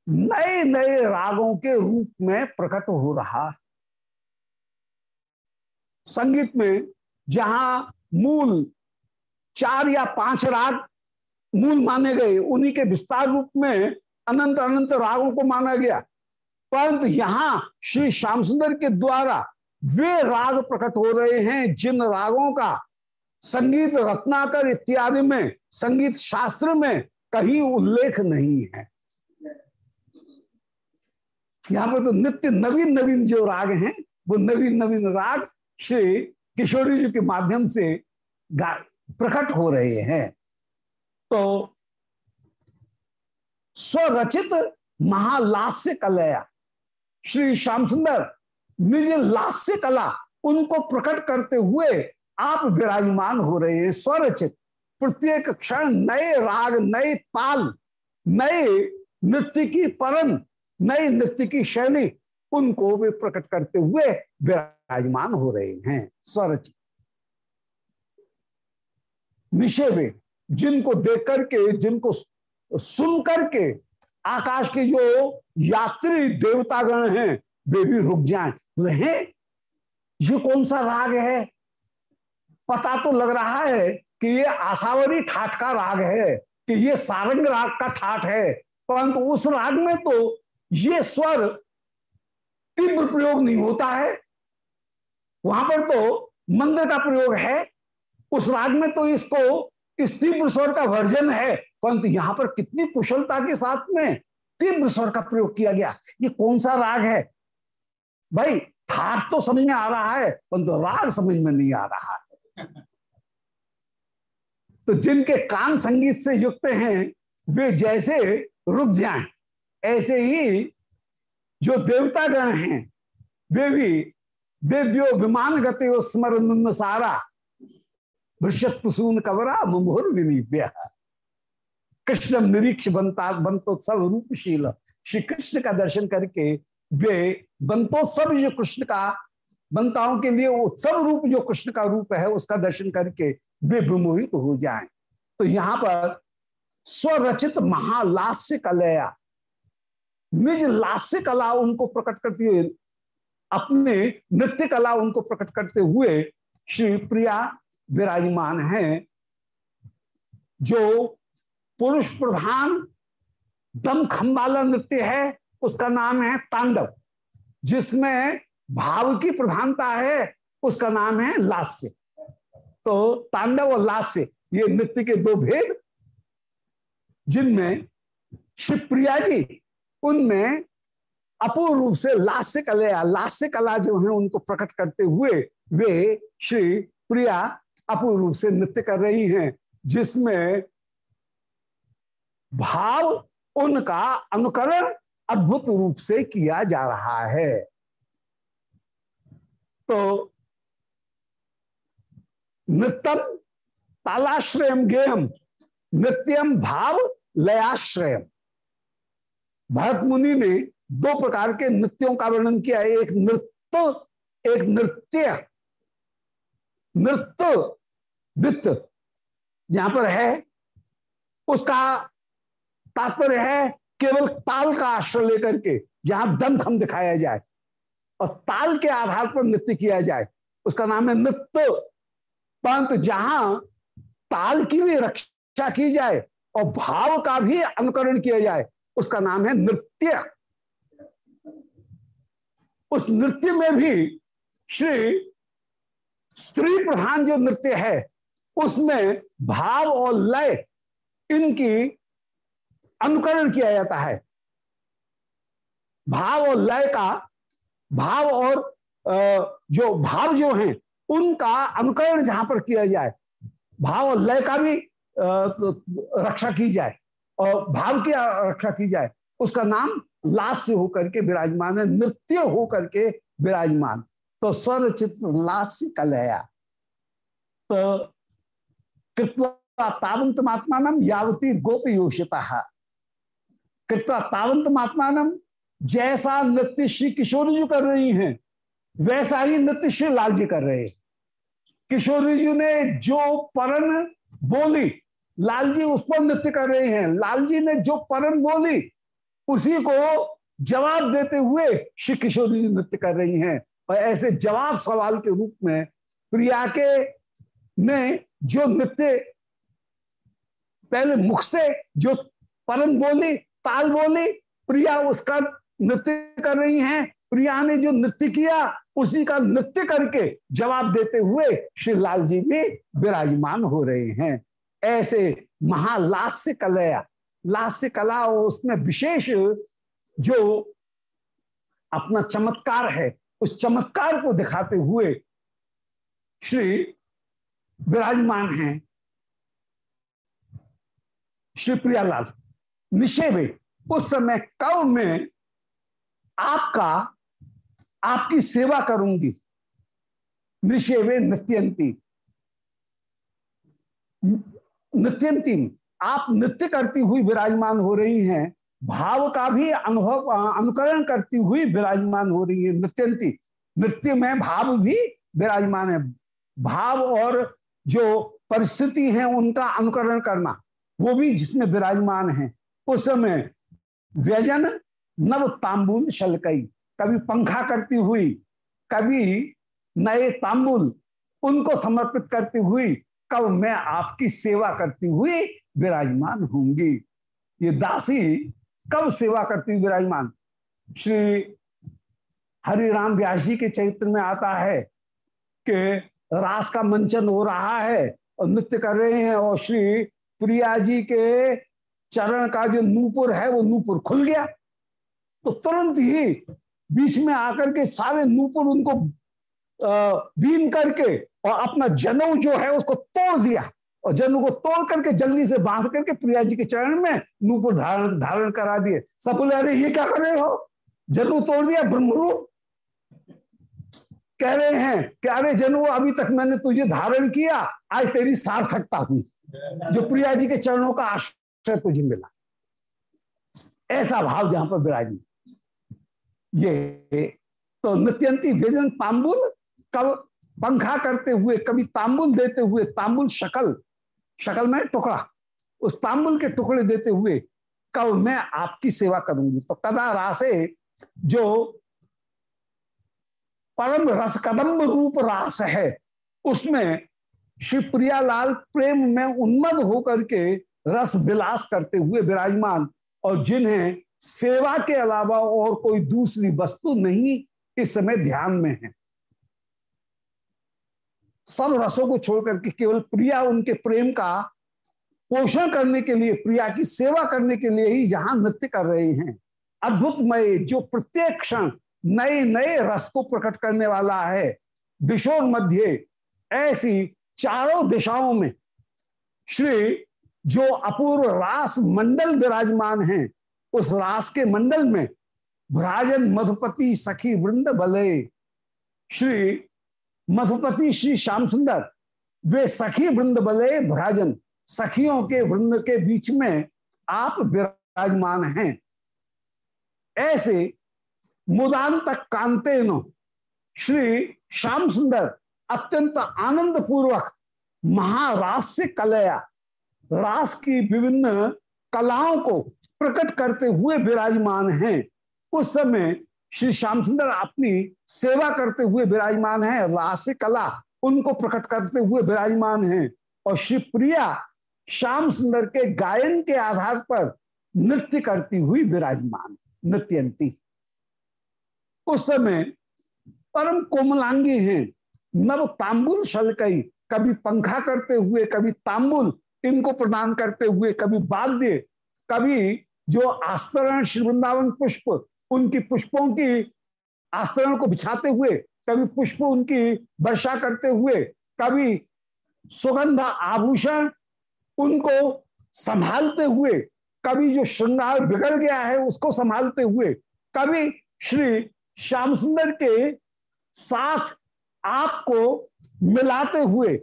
नए नए रागों के रूप में प्रकट हो रहा है। संगीत में जहाँ मूल चार या पाँच राग मूल माने गए, उन्हीं के विस्तार रूप में अनंत अनंत रागों को माना गया। परंतु यहाँ श्री श्याम सुंदर के द्वारा वे राग प्रकट हो रहे हैं, जिन रागों का संगीत रत्नाकर इत्यादि में, संगीत शास्त्र में कहीं उल्लेख नहीं है। यहाँ पर तो नित्य नवीन नवीन जो राग हैं, वो नवीन नवीन राग श्री किशोरी जी के माध्यम से प्रकट हो रहे हैं। तो स्वरचित महालास्य कलया, श्री श्याम सुंदर, निज लास्य कला, उनको प्रकट करते हुए आप विराजमान हो रहे हैं स्वरचित। प्रत्येक क्षण नए राग, नए ताल, नए नृत्य की परन नई नृत्य की शैली, उनको भी प्रकट करते हुए विराजमान हो रहे हैं। स्वरचित। निषेवे जिनको देख करके, जिनको सुन करके आकाश के जो यात्री देवतागण हैं, वे भी रुक जाएँ। रहे ये कौन सा राग है? पता तो लग रहा है कि ये आशावरी ठाठ का राग है, कि ये सारंग राग का ठाठ है। परंतु उस राग में तो ये स्वर तीव्र प्रयोग नहीं होता है। वहाँ पर तो मंदिर का प्रयोग है। उस राग में तो इसको इस तीव्र स्वर का वर्जन है। परंतु यहाँ पर कितनी कुशलता के साथ में तीव्र स्वर का प्रयोग किया गया। ये कौन सा राग है? भाई, ठाठ तो समझ में आ रहा है, परंतु राग समझ में नहीं आ रहा है। तो जिनके कान संगीत से युक्त हैं, वे जैसे रुक जाएँ, ऐसे ही जो देवतागण हैं, वे भी दिव्यो विमान गति स्मरण सारा भृषत कवरा मुमुर विनीप्या कृष्ण निरीक्ष बनता, बंतोत्सव रूपशील, श्री कृष्ण का दर्शन करके वे बंतोत्सव जो कृष्ण का बनताओं के लिए उत्सव रूप जो कृष्ण का रूप है, उसका दर्शन करके वे विमोहित हो जाएँ तो यहाँ पर स्वरचित महालास्य कलया निज लास्य कला उनको प्रकट करते हुए अपने नृत्य कला उनको प्रकट करते हुए श्री प्रिया विराजमान हैं, जो पुरुष प्रधान दम खम्बाला नृत्य है, उसका नाम है तांडव, जिसमें भाव की प्रधानता है, उसका नाम है लास्य। तो तांडव और लास्य ये नृत्य के दो भेद, जिनमें शिवप्रिया जी, उनमें अपूर्ण रूप से लास्य कला लास्य कला जो है उनको प्रकट करते हुए वे श्री प्रिया अपूर्ण रूप से नृत्य कर रही हैं, जिसमें भाव उनका अनुकरण अद्भुत रूप से किया जा रहा है। तो नृत्यम तालाश्रयम गेयम नृत्यम भाव लयाश्रयम भरत मुनि ने दो प्रकार के नृत्यों का वर्णन किया। है एक नृत्य एक नृत्य। नृत्य वित्त जहाँ पर है, उसका तात्पर्य है केवल ताल का आश्रय लेकर के जहाँ दमखम दिखाया जाए और ताल के आधार पर नृत्य किया जाए। उसका नाम है नृत्य। परंतु जहाँ ताल की भी रक्षा की जाए और भाव का भी अनुकरण किया जाए, उसका नाम है नृत्य। उस नृत्य में भी श्री स्त्री प्रधान जो नृत्य है, उसमें भाव और लय इनकी अनुकरण किया जाता है। भाव और लय का, भाव और जो भाव जो हैं उनका अनुकरण जहाँ पर किया जाए, भाव और लय का भी रक्षा की जाए और भाव की रक्षा की जाए, उसका नाम लास्य होकर के विराजमान है नृत्य होकर के विराजमान। तो स्वर चित्र लास्य कलया तो कृत्वा तावंत महात्मान यावती गोप योषिता कृत्वा तावंत महात्मान जैसा नृत्य श्री किशोर जी कर रही हैं वैसा ही नृत्य श्री लाल जी कर रहे किशोरी जी ने जो परन बोली, लाल जी उस पर नृत्य कर रहे हैं। लाल जी ने जो परन बोली, उसी को जवाब देते हुए श्री किशोरी जी नृत्य कर रही हैं। और ऐसे जवाब सवाल के रूप में प्रिया के ने जो नृत्य पहले मुख से जो परन बोली, ताल बोली, प्रिया उसका नृत्य कर रही हैं। प्रिया ने जो नृत्य किया, उसी का नृत्य करके जवाब देते हुए श्री लाल जी भी विराजमान हो रहे हैं। ऐसे महालास्य कलया, लास्य कला उसमें विशेष जो अपना चमत्कार है, उस चमत्कार को दिखाते हुए श्री विराजमान हैं। श्री प्रियालाल निषेवे, उस समय कव में आपका आपकी सेवा करूँगी। निषेवे नृत्यंती नृत्यंती आप नृत्य करती हुई विराजमान हो रही हैं। भाव का भी अनुभव अनुकरण करती हुई विराजमान हो रही है। नृत्यंती नृत्य में भाव भी विराजमान है। भाव और जो परिस्थिति है, उनका अनुकरण करना, वो भी जिसमें विराजमान है। उस समय व्यजन नव तांबुल शलकई। कभी पंखा करती हुई, कभी नए तांबुल उनको समर्पित करती हुई, कब मैं आपकी सेवा करती हुई विराजमान होंगी। ये दासी कब सेवा करती हुई विराजमान? श्री हरिराम व्यास जी के चरित्र में आता है कि रास का मंचन हो रहा है और नृत्य कर रहे हैं और श्री प्रिया जी के चरण का जो नूपुर है, वो नूपुर खुल गया। तो तुरंत ही बीच में आकर के सारे नूपुर उनको बीन करके और अपना जनऊ जो है उसको तोड़ दिया। और जनऊ को तोड़ करके जल्दी से बाँध करके प्रिया जी के चरण में नूपुर धारण धारण करा दिए। सब बोले अरे ये क्या कर रहे हो? जनऊ तोड़ दिया ब्रह्मरूप कह रहे हैं कि, अरे जनऊ, अभी तक मैंने तुझे धारण किया, आज तेरी सार्थकता हुई। जो प्रिया जी के चरणों का आश्रय तुझे मिला। ऐसा भाव जहाँ पर विराजी ये तो नृत्यंती व्यजन तांबुल कब पंखा करते हुए, कभी तांबुल देते हुए, तांबुल शकल शकल में टुकड़ा। उस तांबुल के टुकड़े देते हुए कब मैं आपकी सेवा करूँगी। तो कदा रासे जो परम रस कदम्ब रूप रास है, उसमें श्री प्रियालाल प्रेम में उन्मद होकर के रस विलास करते हुए विराजमान, और जिन्हें सेवा के अलावा और कोई दूसरी वस्तु नहीं इस समय ध्यान में है। सब रसों को छोड़कर के केवल प्रिया, उनके प्रेम का पोषण करने के लिए, प्रिया की सेवा करने के लिए ही यहाँ नृत्य कर रहे हैं। अद्भुतमय, जो प्रत्येक क्षण नए नए रस को प्रकट करने वाला है। दिशोर मध्य, ऐसी चारों दिशाओं में, श्री, जो अपूर्व रास मंडल विराजमान हैं उस रास के मंडल में भ्राजन मधुपति सखी वृंद बले। श्री मधुपति श्री श्याम सुंदर वे सखी वृंद बले, भ्राजन सखियों के वृंद के बीच में आप विराजमान हैं। ऐसे मुदांत कांतेन श्री श्याम सुंदर अत्यंत आनंद पूर्वक महारास से कलया, रास की विभिन्न कलाओं को प्रकट करते हुए विराजमान हैं। उस समय श्री श्याम सुंदर अपनी सेवा करते हुए विराजमान है रास कला उनको प्रकट करते हुए विराजमान हैं और श्री प्रिया श्याम सुंदर के गायन के आधार पर नृत्य करती हुई विराजमान नृत्यंती। उस समय परम कोमलांगी हैं, नव तांबुल शल शलकई, कभी पंखा करते हुए, कभी तांबुल इनको प्रदान करते हुए, कभी बाध्य कभी जो आस्तरण श्री वृंदावन पुष्प, उनकी पुष्पों की आस्तरण को बिछाते हुए, कभी पुष्प उनकी वर्षा करते हुए, कभी सुगंध आभूषण उनको संभालते हुए, कभी जो श्रृंगार बिगड़ गया है उसको संभालते हुए, कभी श्री श्याम सुंदर के साथ आपको मिलाते हुए,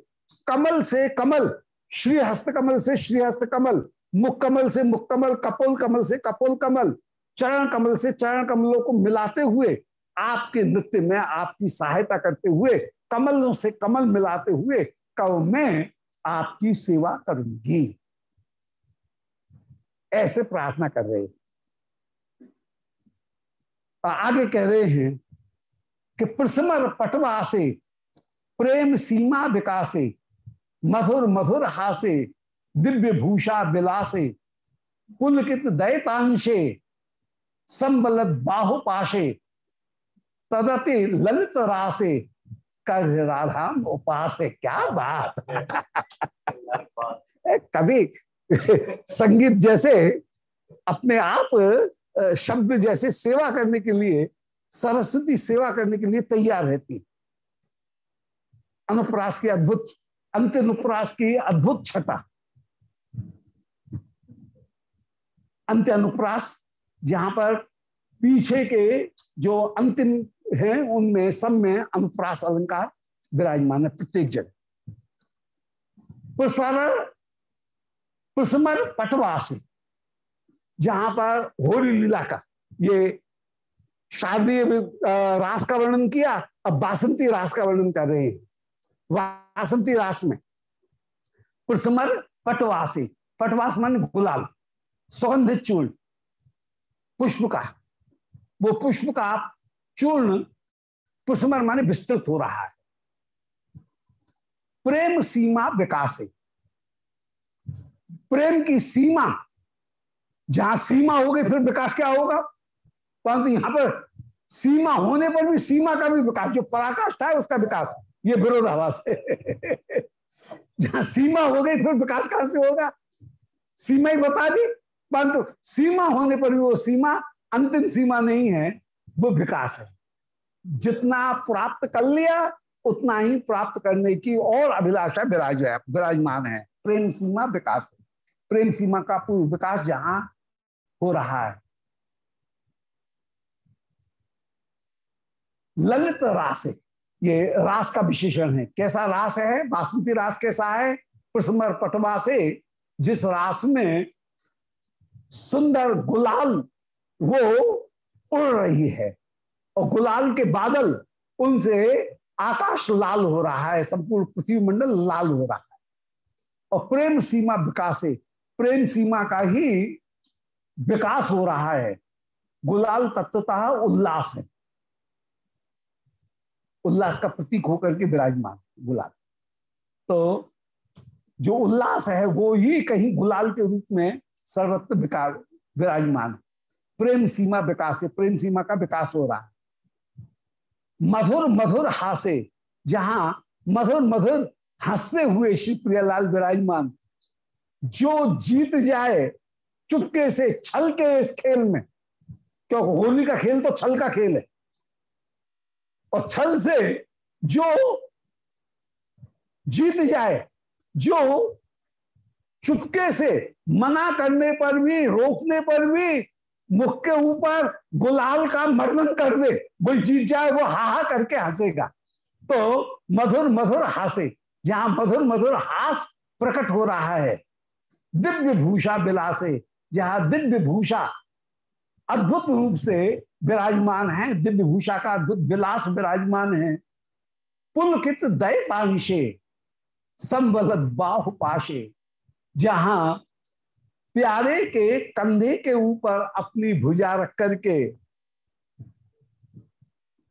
कमल से कमल श्री हस्त कमल से श्री हस्त कमल मुख कमल से मुख कमल कपोल कमल से कपोल कमल, चरण कमल से चरण कमलों को मिलाते हुए आपके नृत्य में आपकी सहायता करते हुए, कमलों से कमल मिलाते हुए कव में आपकी सेवा करूँगी। ऐसे प्रार्थना कर रहे हैं। आगे कह रहे हैं कि प्रसमर पटवा से, प्रेम सीमा विकासे मधुर मधुर हासे दिव्य भूषा विलासे पुलकित दैतांशे संबलत बाहुपाशे तदति ललित रासे कर राधा उपास। है क्या बात। कभी संगीत जैसे अपने आप शब्द जैसे सेवा करने के लिए सरस्वती सेवा करने के लिए तैयार रहती। अनुप्रास की अद्भुत अंत अनुप्रास की अद्भुत छटा। अंत्य अनुप्रास जहाँ पर पीछे के जो अंतिम हैं, उनमें, सब में अनुप्रास, अलंकार, विराजमान है प्रत्येक जगह। प्रसार, प्रसमर पटवास जहाँ पर होली लीला का, ये शारदीय रास का वर्णन किया, अब बासंती रास का वर्णन कर रहे हैं। वासंती रास में प्रसमर पटवासी पटवास मान गुलाल। सुगंधित चूर्ण पुष्प का वो पुष्प का चूर्ण पुष्मर माने विस्तृत हो रहा है। प्रेम सीमा विकास है। प्रेम की सीमा, जहाँ सीमा होगी फिर विकास क्या होगा? परंतु यहाँ पर सीमा होने पर भी सीमा का भी विकास, जो पराकाष्ठा है उसका विकास, ये विरोधाभास है। जहाँ सीमा हो गई फिर विकास कहाँ से होगा? सीमा ही बता दी परंतु सीमा होने पर भी वो सीमा, अंतिम सीमा नहीं है, वो विकास है। जितना प्राप्त कर लिया, उतना ही प्राप्त करने की और अभिलाषा विराज विराजमान है। प्रेम सीमा विकास है। प्रेम सीमा का पूर्व विकास जहाँ हो रहा है। ललित रास है। ये रास का विशेषण है। कैसा रास है? बासंती रास कैसा है? प्रसमर पटवा से जिस रास में सुंदर गुलाल वो उड़ रही है। और गुलाल के बादल उनसे आकाश लाल हो रहा है, संपूर्ण पृथ्वी मंडल लाल हो रहा है। और प्रेम सीमा विकास, प्रेम सीमा का ही विकास हो रहा है। गुलाल तत्वतः उल्लास है। उल्लास का प्रतीक होकर के विराजमान गुलाल। तो जो उल्लास है, वो ही कहीं गुलाल के रूप में सर्वत्र विराजमान। प्रेम सीमा विकास है, प्रेम सीमा का विकास हो रहा है। मधुर मधुर हासे, जहाँ मधुर मधुर हँसते हुए श्री प्रियलाल विराजमान। जो जीत जाए, चुपके से छल के इस खेल में। क्योंकि होली का खेल तो छल का खेल है। और छल से जो जीत जाए, जो चुपके से, मना करने पर भी, रोकने पर भी, मुख के ऊपर गुलाल का मर्दन कर दे। कोई जीत जाए, वो हा करके हंसेगा। तो मधुर मधुर हासे। जहाँ मधुर मधुर हास प्रकट हो रहा है। दिव्य भूषा बिलासे। जहाँ दिव्य भूषा अद्भुत रूप से विराजमान है। दिव्य भूषा का अद्भुत विलास विराजमान है। पुलकित दैतांशे संबलत बाहु पाशे जहाँ प्यारे के कंधे के ऊपर अपनी भुजा रख करके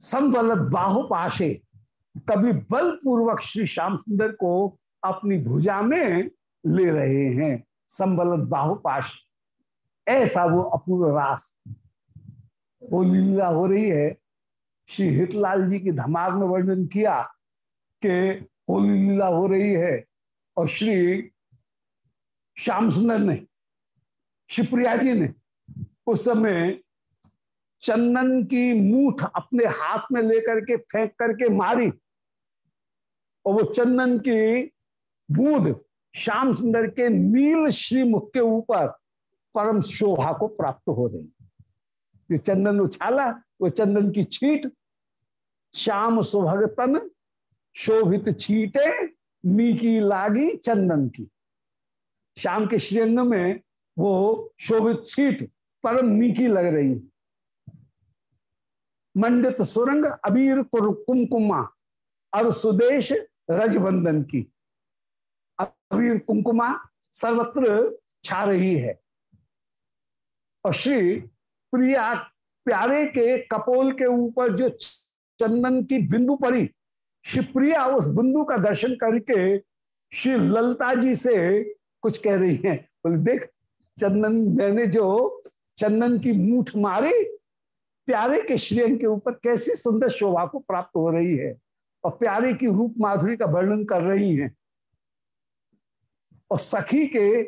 संबलत बाहुपाशे, कभी बलपूर्वक श्री श्याम सुंदर को अपनी भुजा में ले रहे हैं। संबलत बाहुपाश, ऐसा वो अपूर्व रास। वो लीला हो रही है। श्री हितलाल जी की धमाक में वर्णन किया कि होली लीला हो रही है और श्री श्याम सुंदर ने, शिवप्रिया जी ने, उस समय चंदन की मूठ अपने हाथ में लेकर के फेंक करके मारी। और वो चंदन की बूंद श्याम सुंदर के नील श्रीमुख के ऊपर परम शोभा को प्राप्त हो रही। ये चंदन उछाला, वो चंदन की छीट, श्याम सुभगतन शोभित छीटे नीकी लागी चंदन की। श्याम के श्रीअंग में वो शोभित छीट परम नीकी लग रही। मंडित सुरंग अबीर कुमकुमा और सुदेश रजबंदन की। अबीर कुमकुमा सर्वत्र छा रही है। और श्री प्रिया प्यारे के कपोल के ऊपर जो चंदन की बिंदु पड़ी शिवप्रिया उस बिंदु का दर्शन करके श्री ललता जी से कुछ कह रही हैं। बोले, देख, चंदन, मैंने जो चंदन की मूठ मारी, प्यारे के श्रेयन के ऊपर कैसी सुंदर शोभा को प्राप्त हो रही है और प्यारे की रूप माधुरी का वर्णन कर रही हैं। और सखी के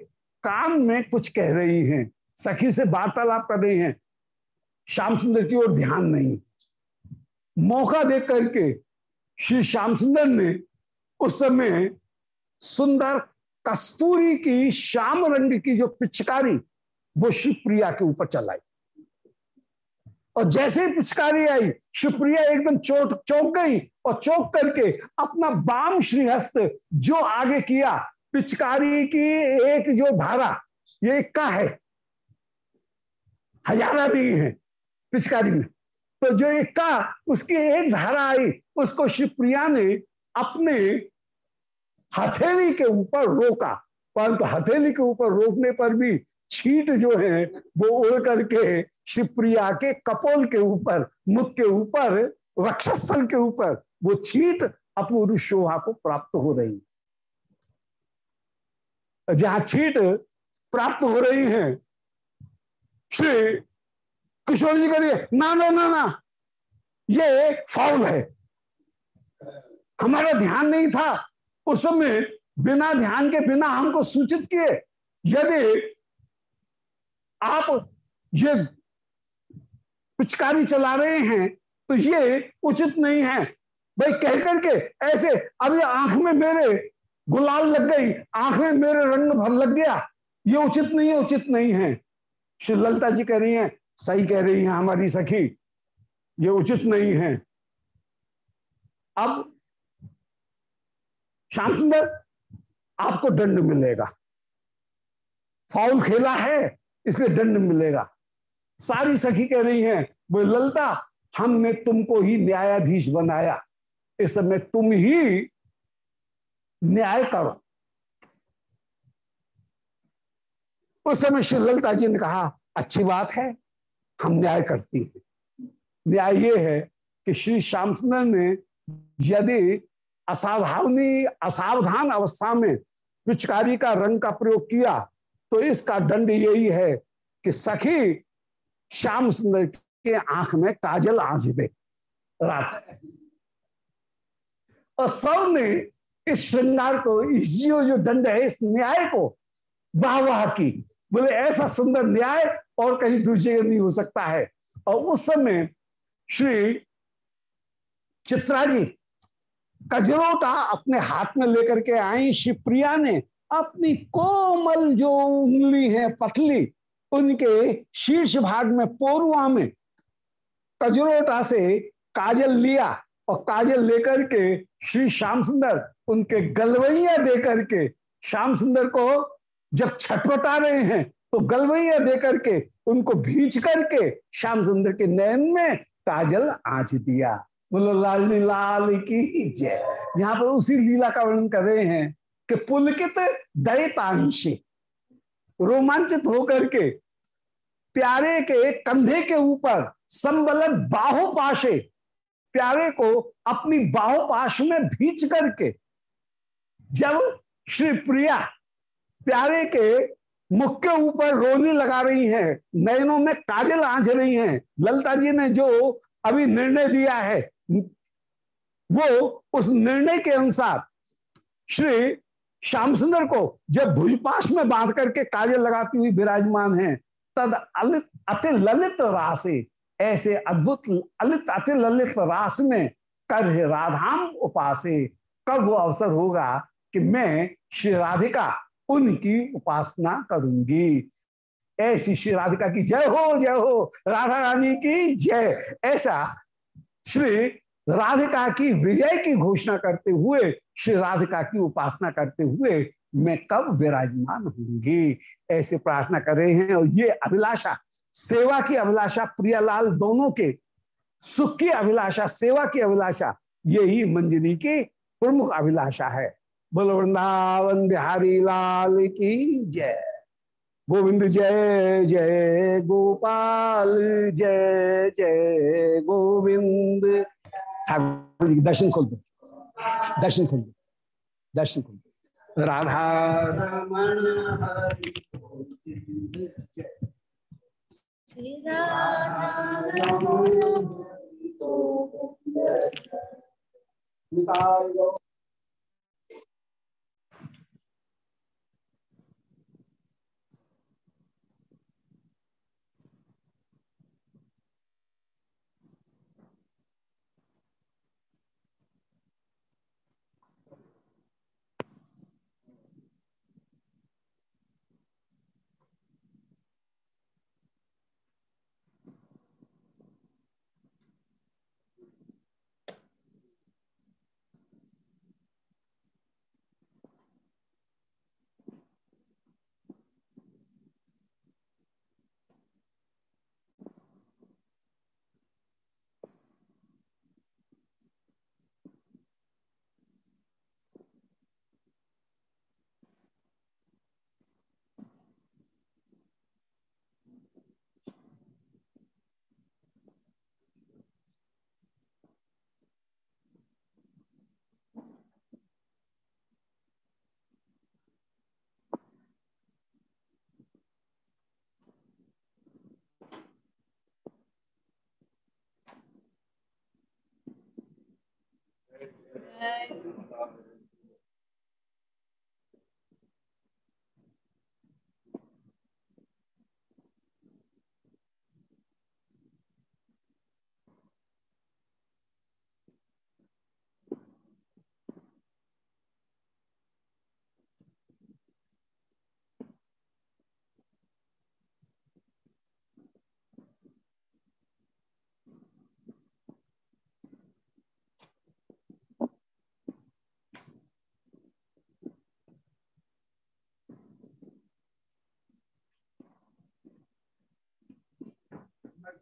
कान में कुछ कह रही हैं। सखी से वार्तालाप कर रही हैं। श्याम सुंदर की ओर ध्यान नहीं। मौका देख करके श्री श्याम सुंदर ने उस समय सुंदर कस्तूरी की श्याम रंग की जो पिचकारी, वो शिवप्रिया के ऊपर चलाई। और जैसे ही पिचकारी आई, शिवप्रिया एकदम चोट, चौंक गई और चौंक करके अपना बाम श्रीहस्त जो आगे किया, पिचकारी की एक जो धारा, ये का है? हजारा भी है पिचकारी में। तो जो एक का, उसकी एक धारा आई, उसको शिवप्रिया ने अपने हथेली के ऊपर रोका, परंतु हथेली के ऊपर रोकने पर भी छीट जो है, वो उड़ करके शिवप्रिया के कपोल के ऊपर, मुख के ऊपर वक्षस्थल के ऊपर, वो छीट अपूर्व शोभा को प्राप्त हो रही जहाँ छीट प्राप्त हो रही है, श्री किशोर जी करिए ना ना ना ना, ये फाउल है। हमारा ध्यान नहीं था उस समय बिना ध्यान के, बिना हमको सूचित किए, यदि आप ये पिचकारी चला रहे हैं तो ये उचित नहीं है। भाई कह करके ऐसे अभी आँख में मेरे गुलाल लग गई, आँख में मेरे रंग भर लग गया, ये उचित नहीं है, उचित नहीं है। श्री ललता जी कह रही हैं, सही कह रही हैं हमारी सखी, ये उचित नहीं है। अब श्याम सुंदर आपको दंड मिलेगा। फाउल खेला है, इसलिए दंड मिलेगा। सारी सखी कह रही हैं वो ललता, हमने तुमको ही न्यायाधीश बनाया। इस समय तुम ही न्याय करो। उस समय श्री ललिता जी ने कहा, अच्छी बात है, हम न्याय करती हैं। न्याय ये है कि श्री श्याम सुंदर ने यदि असावधानी, असावधान अवस्था में पिचकारी का रंग का प्रयोग किया तो इसका दंड यही है कि सखी श्याम सुंदर के आँख में काजल आँच दे और सबने इस श्रृंगार को, इस जो जो दंड है, इस न्याय को वाह की। बोले, ऐसा सुंदर न्याय और कहीं दूसरी नहीं हो सकता है। और उस समय श्री चित्रा जी कजरोटा अपने हाथ में लेकर के आई। शिवप्रिया ने अपनी कोमल जो उंगली है पतली, उनके शीर्ष भाग में पोरुआ में कजरोटा से काजल लिया और काजल लेकर के श्री श्याम सुंदर उनके गलवैया दे करके श्याम सुंदर को जब छटपटा रहे हैं तो गलवैया दे करके उनको भींच करके श्याम सुंदर के नयन में काजल आँच दिया। बोलो, लाल लाल की जय। यहाँ पर उसी लीला का वर्णन कर रहे हैं कि पुलकित दैतांशी रोमांचित होकर के प्यारे के कंधे के ऊपर संबल बाहुपाशे, प्यारे को अपनी बाहुपाश में भींच करके जब श्री प्रिया प्यारे के मुख के ऊपर रोनी लगा रही हैं, नयनों में काजल आँच रही हैं, ललता जी ने जो अभी निर्णय दिया है वो उस निर्णय के अनुसार श्री श्याम सुंदर को जब भुजपाश में बाँध करके काजल लगाती हुई विराजमान है, तद अलित अति ललित राशि, ऐसे अद्भुत अलित अति ललित रास में कर राधाम उपासे। कब वो अवसर होगा कि मैं श्री राधिका उनकी उपासना करूँगी। ऐसी श्री राधिका की जय हो जय हो, राधा रानी की जय। ऐसा श्री राधिका की विजय की घोषणा करते हुए, श्री राधिका की उपासना करते हुए मैं कब विराजमान होंगी ऐसे प्रार्थना कर रहे हैं। और ये अभिलाषा, सेवा की अभिलाषा, प्रियालाल दोनों के, सुख की अभिलाषा, सेवा की अभिलाषा, यही मंजरी की प्रमुख अभिलाषा है। बोल, वृंदावन बिहारी लाल की जय। गोविंद जय जय गोपाल जय जय गोविंद। दर्शन खोल दो। दर्शन खोल दो। दर्शन खोल दो। Radha Raman Good night.